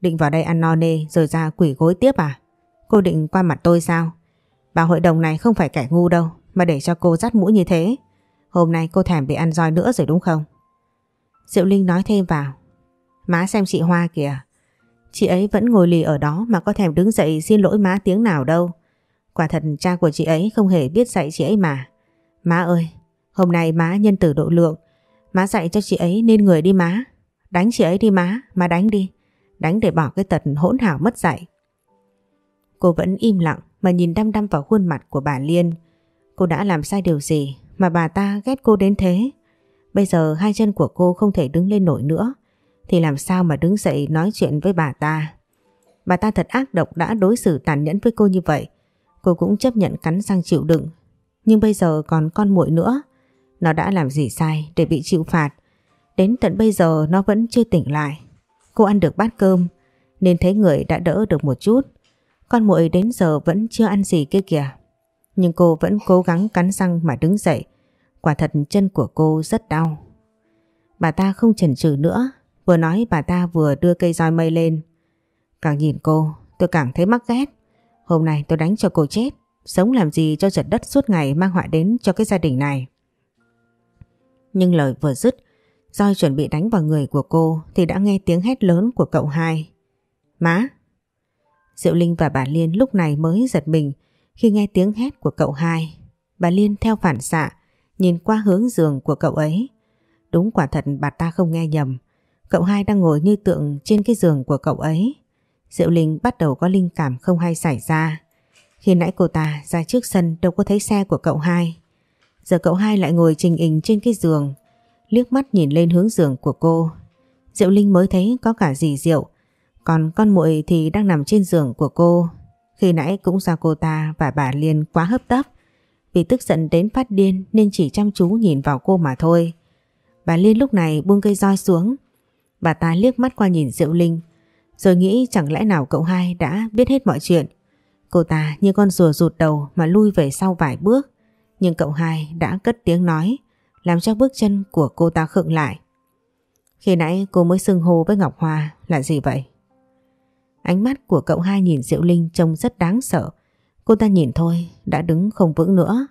Định vào đây ăn no nê rồi ra quỷ gối tiếp à? Cô định qua mặt tôi sao? Bà hội đồng này không phải kẻ ngu đâu mà để cho cô dắt mũi như thế. Hôm nay cô thèm bị ăn roi nữa rồi đúng không? Diệu Linh nói thêm vào. Má xem chị Hoa kìa. Chị ấy vẫn ngồi lì ở đó mà có thèm đứng dậy xin lỗi má tiếng nào đâu. Quả thật cha của chị ấy không hề biết dạy chị ấy mà. Má ơi, hôm nay má nhân tử độ lượng. Má dạy cho chị ấy nên người đi má. Đánh chị ấy đi má, má đánh đi. Đánh để bỏ cái tật hỗn hảo mất dạy. Cô vẫn im lặng mà nhìn đăm đăm vào khuôn mặt của bà Liên. Cô đã làm sai điều gì mà bà ta ghét cô đến thế? Bây giờ hai chân của cô không thể đứng lên nổi nữa thì làm sao mà đứng dậy nói chuyện với bà ta? Bà ta thật ác độc đã đối xử tàn nhẫn với cô như vậy. Cô cũng chấp nhận cắn răng chịu đựng. Nhưng bây giờ còn con muội nữa. Nó đã làm gì sai để bị chịu phạt? Đến tận bây giờ nó vẫn chưa tỉnh lại. Cô ăn được bát cơm, nên thấy người đã đỡ được một chút. Con muội đến giờ vẫn chưa ăn gì kia kìa. Nhưng cô vẫn cố gắng cắn răng mà đứng dậy. Quả thật chân của cô rất đau. Bà ta không chần chừ nữa. Vừa nói bà ta vừa đưa cây roi mây lên. Càng nhìn cô, tôi càng thấy mắc ghét. Hôm nay tôi đánh cho cô chết. Sống làm gì cho giật đất suốt ngày mang họa đến cho cái gia đình này. Nhưng lời vừa dứt, roi chuẩn bị đánh vào người của cô thì đã nghe tiếng hét lớn của cậu hai. Má! Diệu Linh và bà Liên lúc này mới giật mình khi nghe tiếng hét của cậu hai. Bà Liên theo phản xạ, nhìn qua hướng giường của cậu ấy. Đúng quả thật bà ta không nghe nhầm. Cậu hai đang ngồi như tượng trên cái giường của cậu ấy. Diệu Linh bắt đầu có linh cảm không hay xảy ra. Khi nãy cô ta ra trước sân đâu có thấy xe của cậu hai. Giờ cậu hai lại ngồi trình hình trên cái giường liếc mắt nhìn lên hướng giường của cô. Diệu Linh mới thấy có cả dì Diệu, còn con muội thì đang nằm trên giường của cô. Khi nãy cũng do cô ta và bà Liên quá hấp tấp, vì tức giận đến phát điên nên chỉ chăm chú nhìn vào cô mà thôi. Bà Liên lúc này buông cây roi xuống, bà ta liếc mắt qua nhìn Diệu Linh, rồi nghĩ chẳng lẽ nào cậu hai đã biết hết mọi chuyện. Cô ta như con rùa rụt đầu mà lui về sau vài bước, nhưng cậu hai đã cất tiếng nói làm cho bước chân của cô ta khựng lại. Khi nãy cô mới xưng hô với Ngọc Hoa là gì vậy? Ánh mắt của cậu hai nhìn Diệu Linh trông rất đáng sợ. Cô ta nhìn thôi, đã đứng không vững nữa.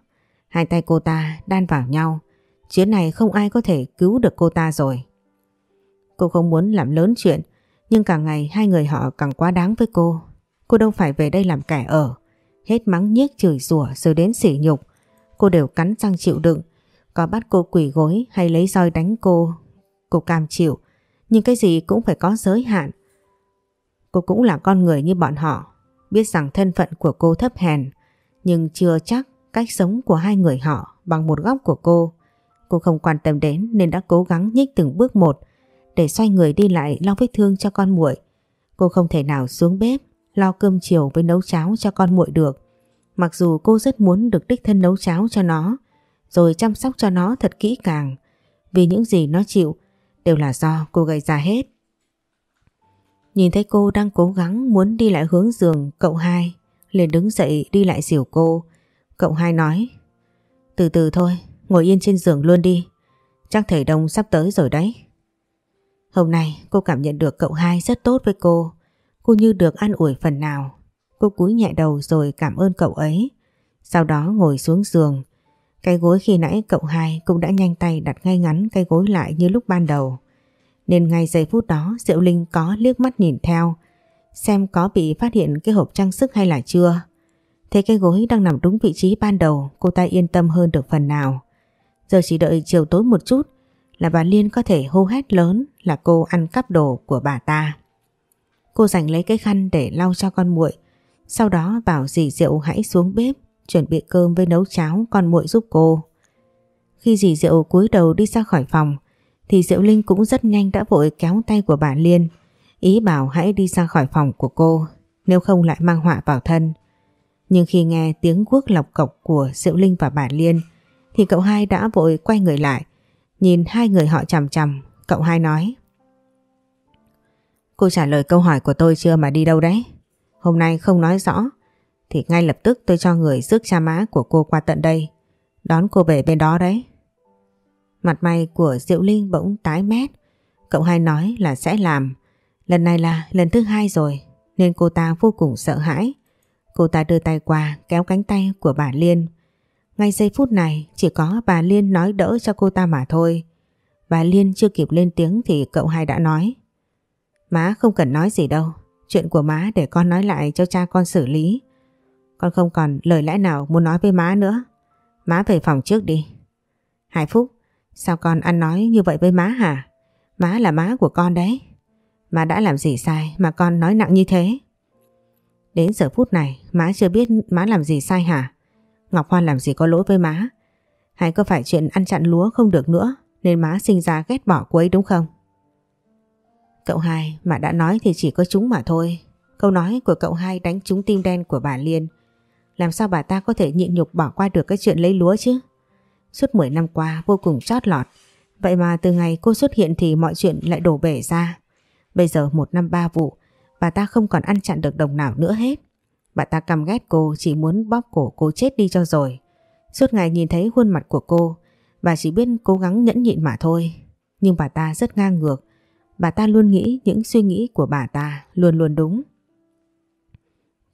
Hai tay cô ta đan vào nhau. Chuyến này không ai có thể cứu được cô ta rồi. Cô không muốn làm lớn chuyện, nhưng càng ngày hai người họ càng quá đáng với cô. Cô đâu phải về đây làm kẻ ở. Hết mắng nhiếc chửi rủa rồi đến sỉ nhục. Cô đều cắn răng chịu đựng có bắt cô quỷ gối hay lấy roi đánh cô, cô cam chịu. Nhưng cái gì cũng phải có giới hạn. Cô cũng là con người như bọn họ. Biết rằng thân phận của cô thấp hèn, nhưng chưa chắc cách sống của hai người họ bằng một góc của cô. Cô không quan tâm đến nên đã cố gắng nhích từng bước một để xoay người đi lại lau vết thương cho con muội. Cô không thể nào xuống bếp lo cơm chiều với nấu cháo cho con muội được. Mặc dù cô rất muốn được đích thân nấu cháo cho nó, rồi chăm sóc cho nó thật kỹ càng vì những gì nó chịu đều là do cô gây ra hết. Nhìn thấy cô đang cố gắng muốn đi lại hướng giường cậu hai liền đứng dậy đi lại dìu cô. Cậu hai nói Từ từ thôi, ngồi yên trên giường luôn đi. Chắc thầy Đông sắp tới rồi đấy. Hôm nay cô cảm nhận được cậu hai rất tốt với cô. Cô như được ăn ủi phần nào. Cô cúi nhẹ đầu rồi cảm ơn cậu ấy. Sau đó ngồi xuống giường cái gối khi nãy cậu hai cũng đã nhanh tay đặt ngay ngắn cái gối lại như lúc ban đầu. Nên ngay giây phút đó, Diệu Linh có liếc mắt nhìn theo, xem có bị phát hiện cái hộp trang sức hay là chưa. Thấy cái gối đang nằm đúng vị trí ban đầu, cô ta yên tâm hơn được phần nào. Giờ chỉ đợi chiều tối một chút là bà Liên có thể hô hét lớn là cô ăn cắp đồ của bà ta. Cô giành lấy cái khăn để lau cho con muội, sau đó bảo dì Diệu hãy xuống bếp chuẩn bị cơm với nấu cháo con muội giúp cô. Khi dì Diệu cúi đầu đi ra khỏi phòng thì Diệu Linh cũng rất nhanh đã vội kéo tay của bà Liên ý bảo hãy đi ra khỏi phòng của cô nếu không lại mang họa vào thân. Nhưng khi nghe tiếng quốc lọc cọc của Diệu Linh và bà Liên thì cậu hai đã vội quay người lại nhìn hai người họ chằm chằm cậu hai nói Cô trả lời câu hỏi của tôi chưa mà đi đâu đấy? Hôm nay không nói rõ thì ngay lập tức tôi cho người rước cha má của cô qua tận đây, đón cô về bên đó đấy. Mặt mày của Diệu Linh bỗng tái mét, cậu hai nói là sẽ làm, lần này là lần thứ hai rồi, nên cô ta vô cùng sợ hãi. Cô ta đưa tay qua kéo cánh tay của bà Liên. Ngay giây phút này chỉ có bà Liên nói đỡ cho cô ta mà thôi. Bà Liên chưa kịp lên tiếng thì cậu hai đã nói. Má không cần nói gì đâu, chuyện của má để con nói lại cho cha con xử lý. Con không còn lời lẽ nào muốn nói với má nữa. Má về phòng trước đi. Hải Phúc, sao con ăn nói như vậy với má hả? Má là má của con đấy. Má đã làm gì sai mà con nói nặng như thế? Đến giờ phút này má chưa biết má làm gì sai hả? Ngọc Hoan làm gì có lỗi với má? Hay có phải chuyện ăn chặn lúa không được nữa nên má sinh ra ghét bỏ cô ấy đúng không? Cậu hai mà đã nói thì chỉ có chúng mà thôi. Câu nói của cậu hai đánh trúng tim đen của bà Liên làm sao bà ta có thể nhịn nhục bỏ qua được cái chuyện lấy lúa chứ? Suốt 10 năm qua vô cùng chót lọt, Vậy mà từ ngày cô xuất hiện thì mọi chuyện lại đổ bể ra. Bây giờ một năm ba vụ, bà ta không còn ăn chặn được đồng nào nữa hết. Bà ta căm ghét cô chỉ muốn bóp cổ cô chết đi cho rồi. Suốt ngày nhìn thấy khuôn mặt của cô, bà chỉ biết cố gắng nhẫn nhịn mà thôi. Nhưng bà ta rất ngang ngược. Bà ta luôn nghĩ những suy nghĩ của bà ta luôn luôn đúng.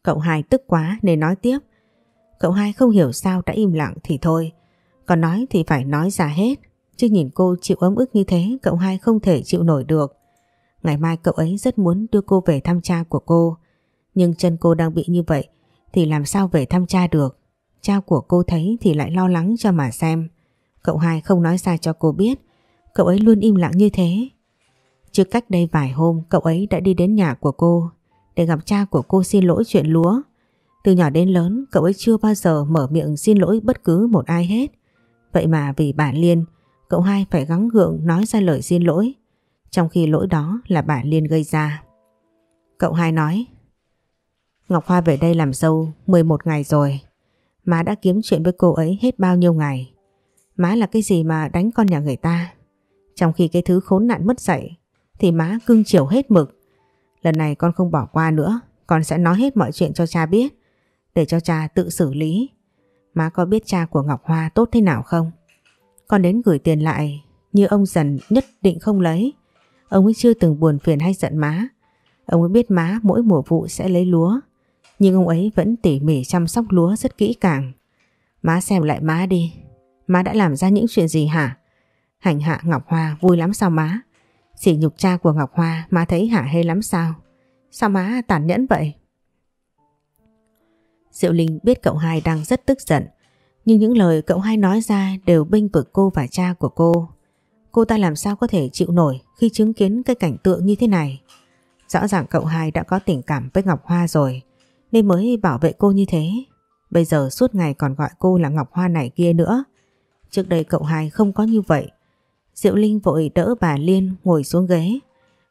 Cậu hai tức quá nên nói tiếp. Cậu hai không hiểu sao đã im lặng thì thôi. Còn nói thì phải nói ra hết. Chứ nhìn cô chịu ấm ức như thế cậu hai không thể chịu nổi được. Ngày mai cậu ấy rất muốn đưa cô về thăm cha của cô. Nhưng chân cô đang bị như vậy thì làm sao về thăm cha được. Cha của cô thấy thì lại lo lắng cho mà xem. Cậu hai không nói ra cho cô biết. Cậu ấy luôn im lặng như thế. Trước cách đây vài hôm cậu ấy đã đi đến nhà của cô để gặp cha của cô xin lỗi chuyện lúa. Từ nhỏ đến lớn cậu ấy chưa bao giờ mở miệng xin lỗi bất cứ một ai hết. Vậy mà vì bà Liên, cậu hai phải gắng gượng nói ra lời xin lỗi. Trong khi lỗi đó là bà Liên gây ra. Cậu hai nói Ngọc Hoa về đây làm dâu 11 ngày rồi. Má đã kiếm chuyện với cô ấy hết bao nhiêu ngày. Má là cái gì mà đánh con nhà người ta. Trong khi cái thứ khốn nạn mất dạy thì má cưng chiều hết mực. Lần này con không bỏ qua nữa, con sẽ nói hết mọi chuyện cho cha biết, để cho cha tự xử lý. Má có biết cha của Ngọc Hoa tốt thế nào không? Con đến gửi tiền lại, như ông dần nhất định không lấy. Ông ấy chưa từng buồn phiền hay giận má. Ông ấy biết má mỗi mùa vụ sẽ lấy lúa, nhưng ông ấy vẫn tỉ mỉ chăm sóc lúa rất kỹ càng. Má xem lại má đi, má đã làm ra những chuyện gì hả? Hành hạ Ngọc Hoa vui lắm sao má? Chỉ nhục cha của Ngọc Hoa má thấy hả hay lắm sao? Sao má tàn nhẫn vậy? Diệu Linh biết cậu hai đang rất tức giận nhưng những lời cậu hai nói ra đều bênh vực cô và cha của cô. Cô ta làm sao có thể chịu nổi khi chứng kiến cái cảnh tượng như thế này. Rõ ràng cậu hai đã có tình cảm với Ngọc Hoa rồi nên mới bảo vệ cô như thế. Bây giờ suốt ngày còn gọi cô là Ngọc Hoa này kia nữa. Trước đây cậu hai không có như vậy. Diệu Linh vội đỡ bà Liên ngồi xuống ghế.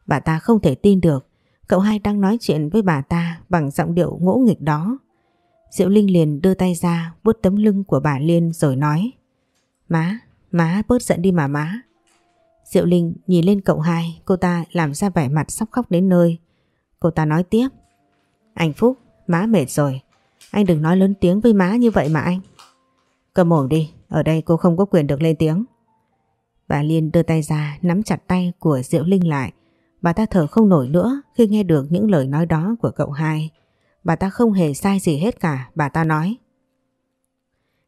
Bà ta không thể tin được cậu hai đang nói chuyện với bà ta bằng giọng điệu ngỗ nghịch đó. Diệu Linh liền đưa tay ra vuốt tấm lưng của bà Liên rồi nói Má, má bớt giận đi mà má. Diệu Linh nhìn lên cậu hai, cô ta làm ra vẻ mặt sắp khóc đến nơi. Cô ta nói tiếp Anh Phúc, má mệt rồi. Anh đừng nói lớn tiếng với má như vậy mà anh. Cầm mồm đi, ở đây cô không có quyền được lên tiếng. Bà Liên đưa tay ra nắm chặt tay của Diệu Linh lại. Bà ta thở không nổi nữa khi nghe được những lời nói đó của cậu hai. Bà ta không hề sai gì hết cả, bà ta nói.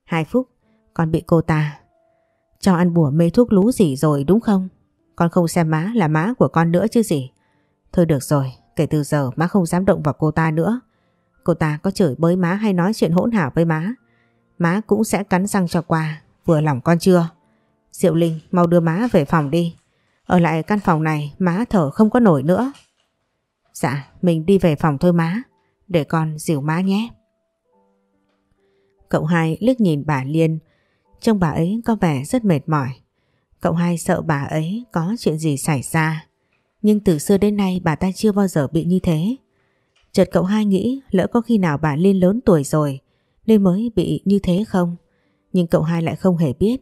Hai phút, con bị cô ta cho ăn bùa mê thuốc lú gì rồi đúng không? Con không xem má là má của con nữa chứ gì. Thôi được rồi, kể từ giờ má không dám động vào cô ta nữa. Cô ta có chửi bới má hay nói chuyện hỗn hảo với má. Má cũng sẽ cắn răng cho qua, vừa lòng con chưa? Diệu Linh mau đưa má về phòng đi. Ở lại căn phòng này má thở không có nổi nữa. Dạ, mình đi về phòng thôi má. Để con dìu má nhé. Cậu hai liếc nhìn bà Liên. Trông bà ấy có vẻ rất mệt mỏi. Cậu hai sợ bà ấy có chuyện gì xảy ra. Nhưng từ xưa đến nay bà ta chưa bao giờ bị như thế. Chợt cậu hai nghĩ lỡ có khi nào bà Liên lớn tuổi rồi, nên mới bị như thế không? Nhưng cậu hai lại không hề biết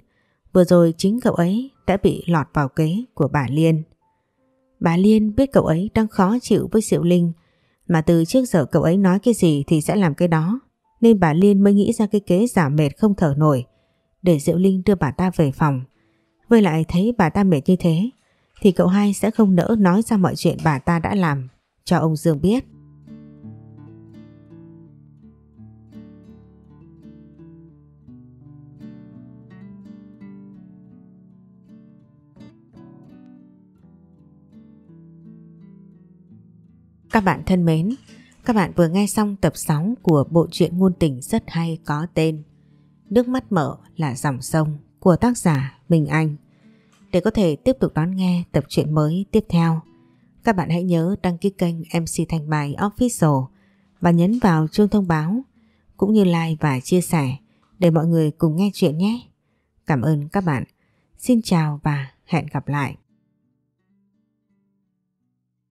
vừa rồi chính cậu ấy đã bị lọt vào kế của bà Liên. Bà Liên biết cậu ấy đang khó chịu với Diệu Linh, mà từ trước giờ cậu ấy nói cái gì thì sẽ làm cái đó, nên bà Liên mới nghĩ ra cái kế giả mệt không thở nổi, để Diệu Linh đưa bà ta về phòng. Với lại thấy bà ta mệt như thế, thì cậu hai sẽ không nỡ nói ra mọi chuyện bà ta đã làm, cho ông Dương biết. Các bạn thân mến, các bạn vừa nghe xong tập 6 của bộ truyện ngôn tình rất hay có tên Nước mắt mở là dòng sông của tác giả Minh Anh. Để có thể tiếp tục đón nghe tập truyện mới tiếp theo, các bạn hãy nhớ đăng ký kênh MC Thanh Bài Official và nhấn vào chuông thông báo cũng như like và chia sẻ để mọi người cùng nghe chuyện nhé. Cảm ơn các bạn. Xin chào và hẹn gặp lại.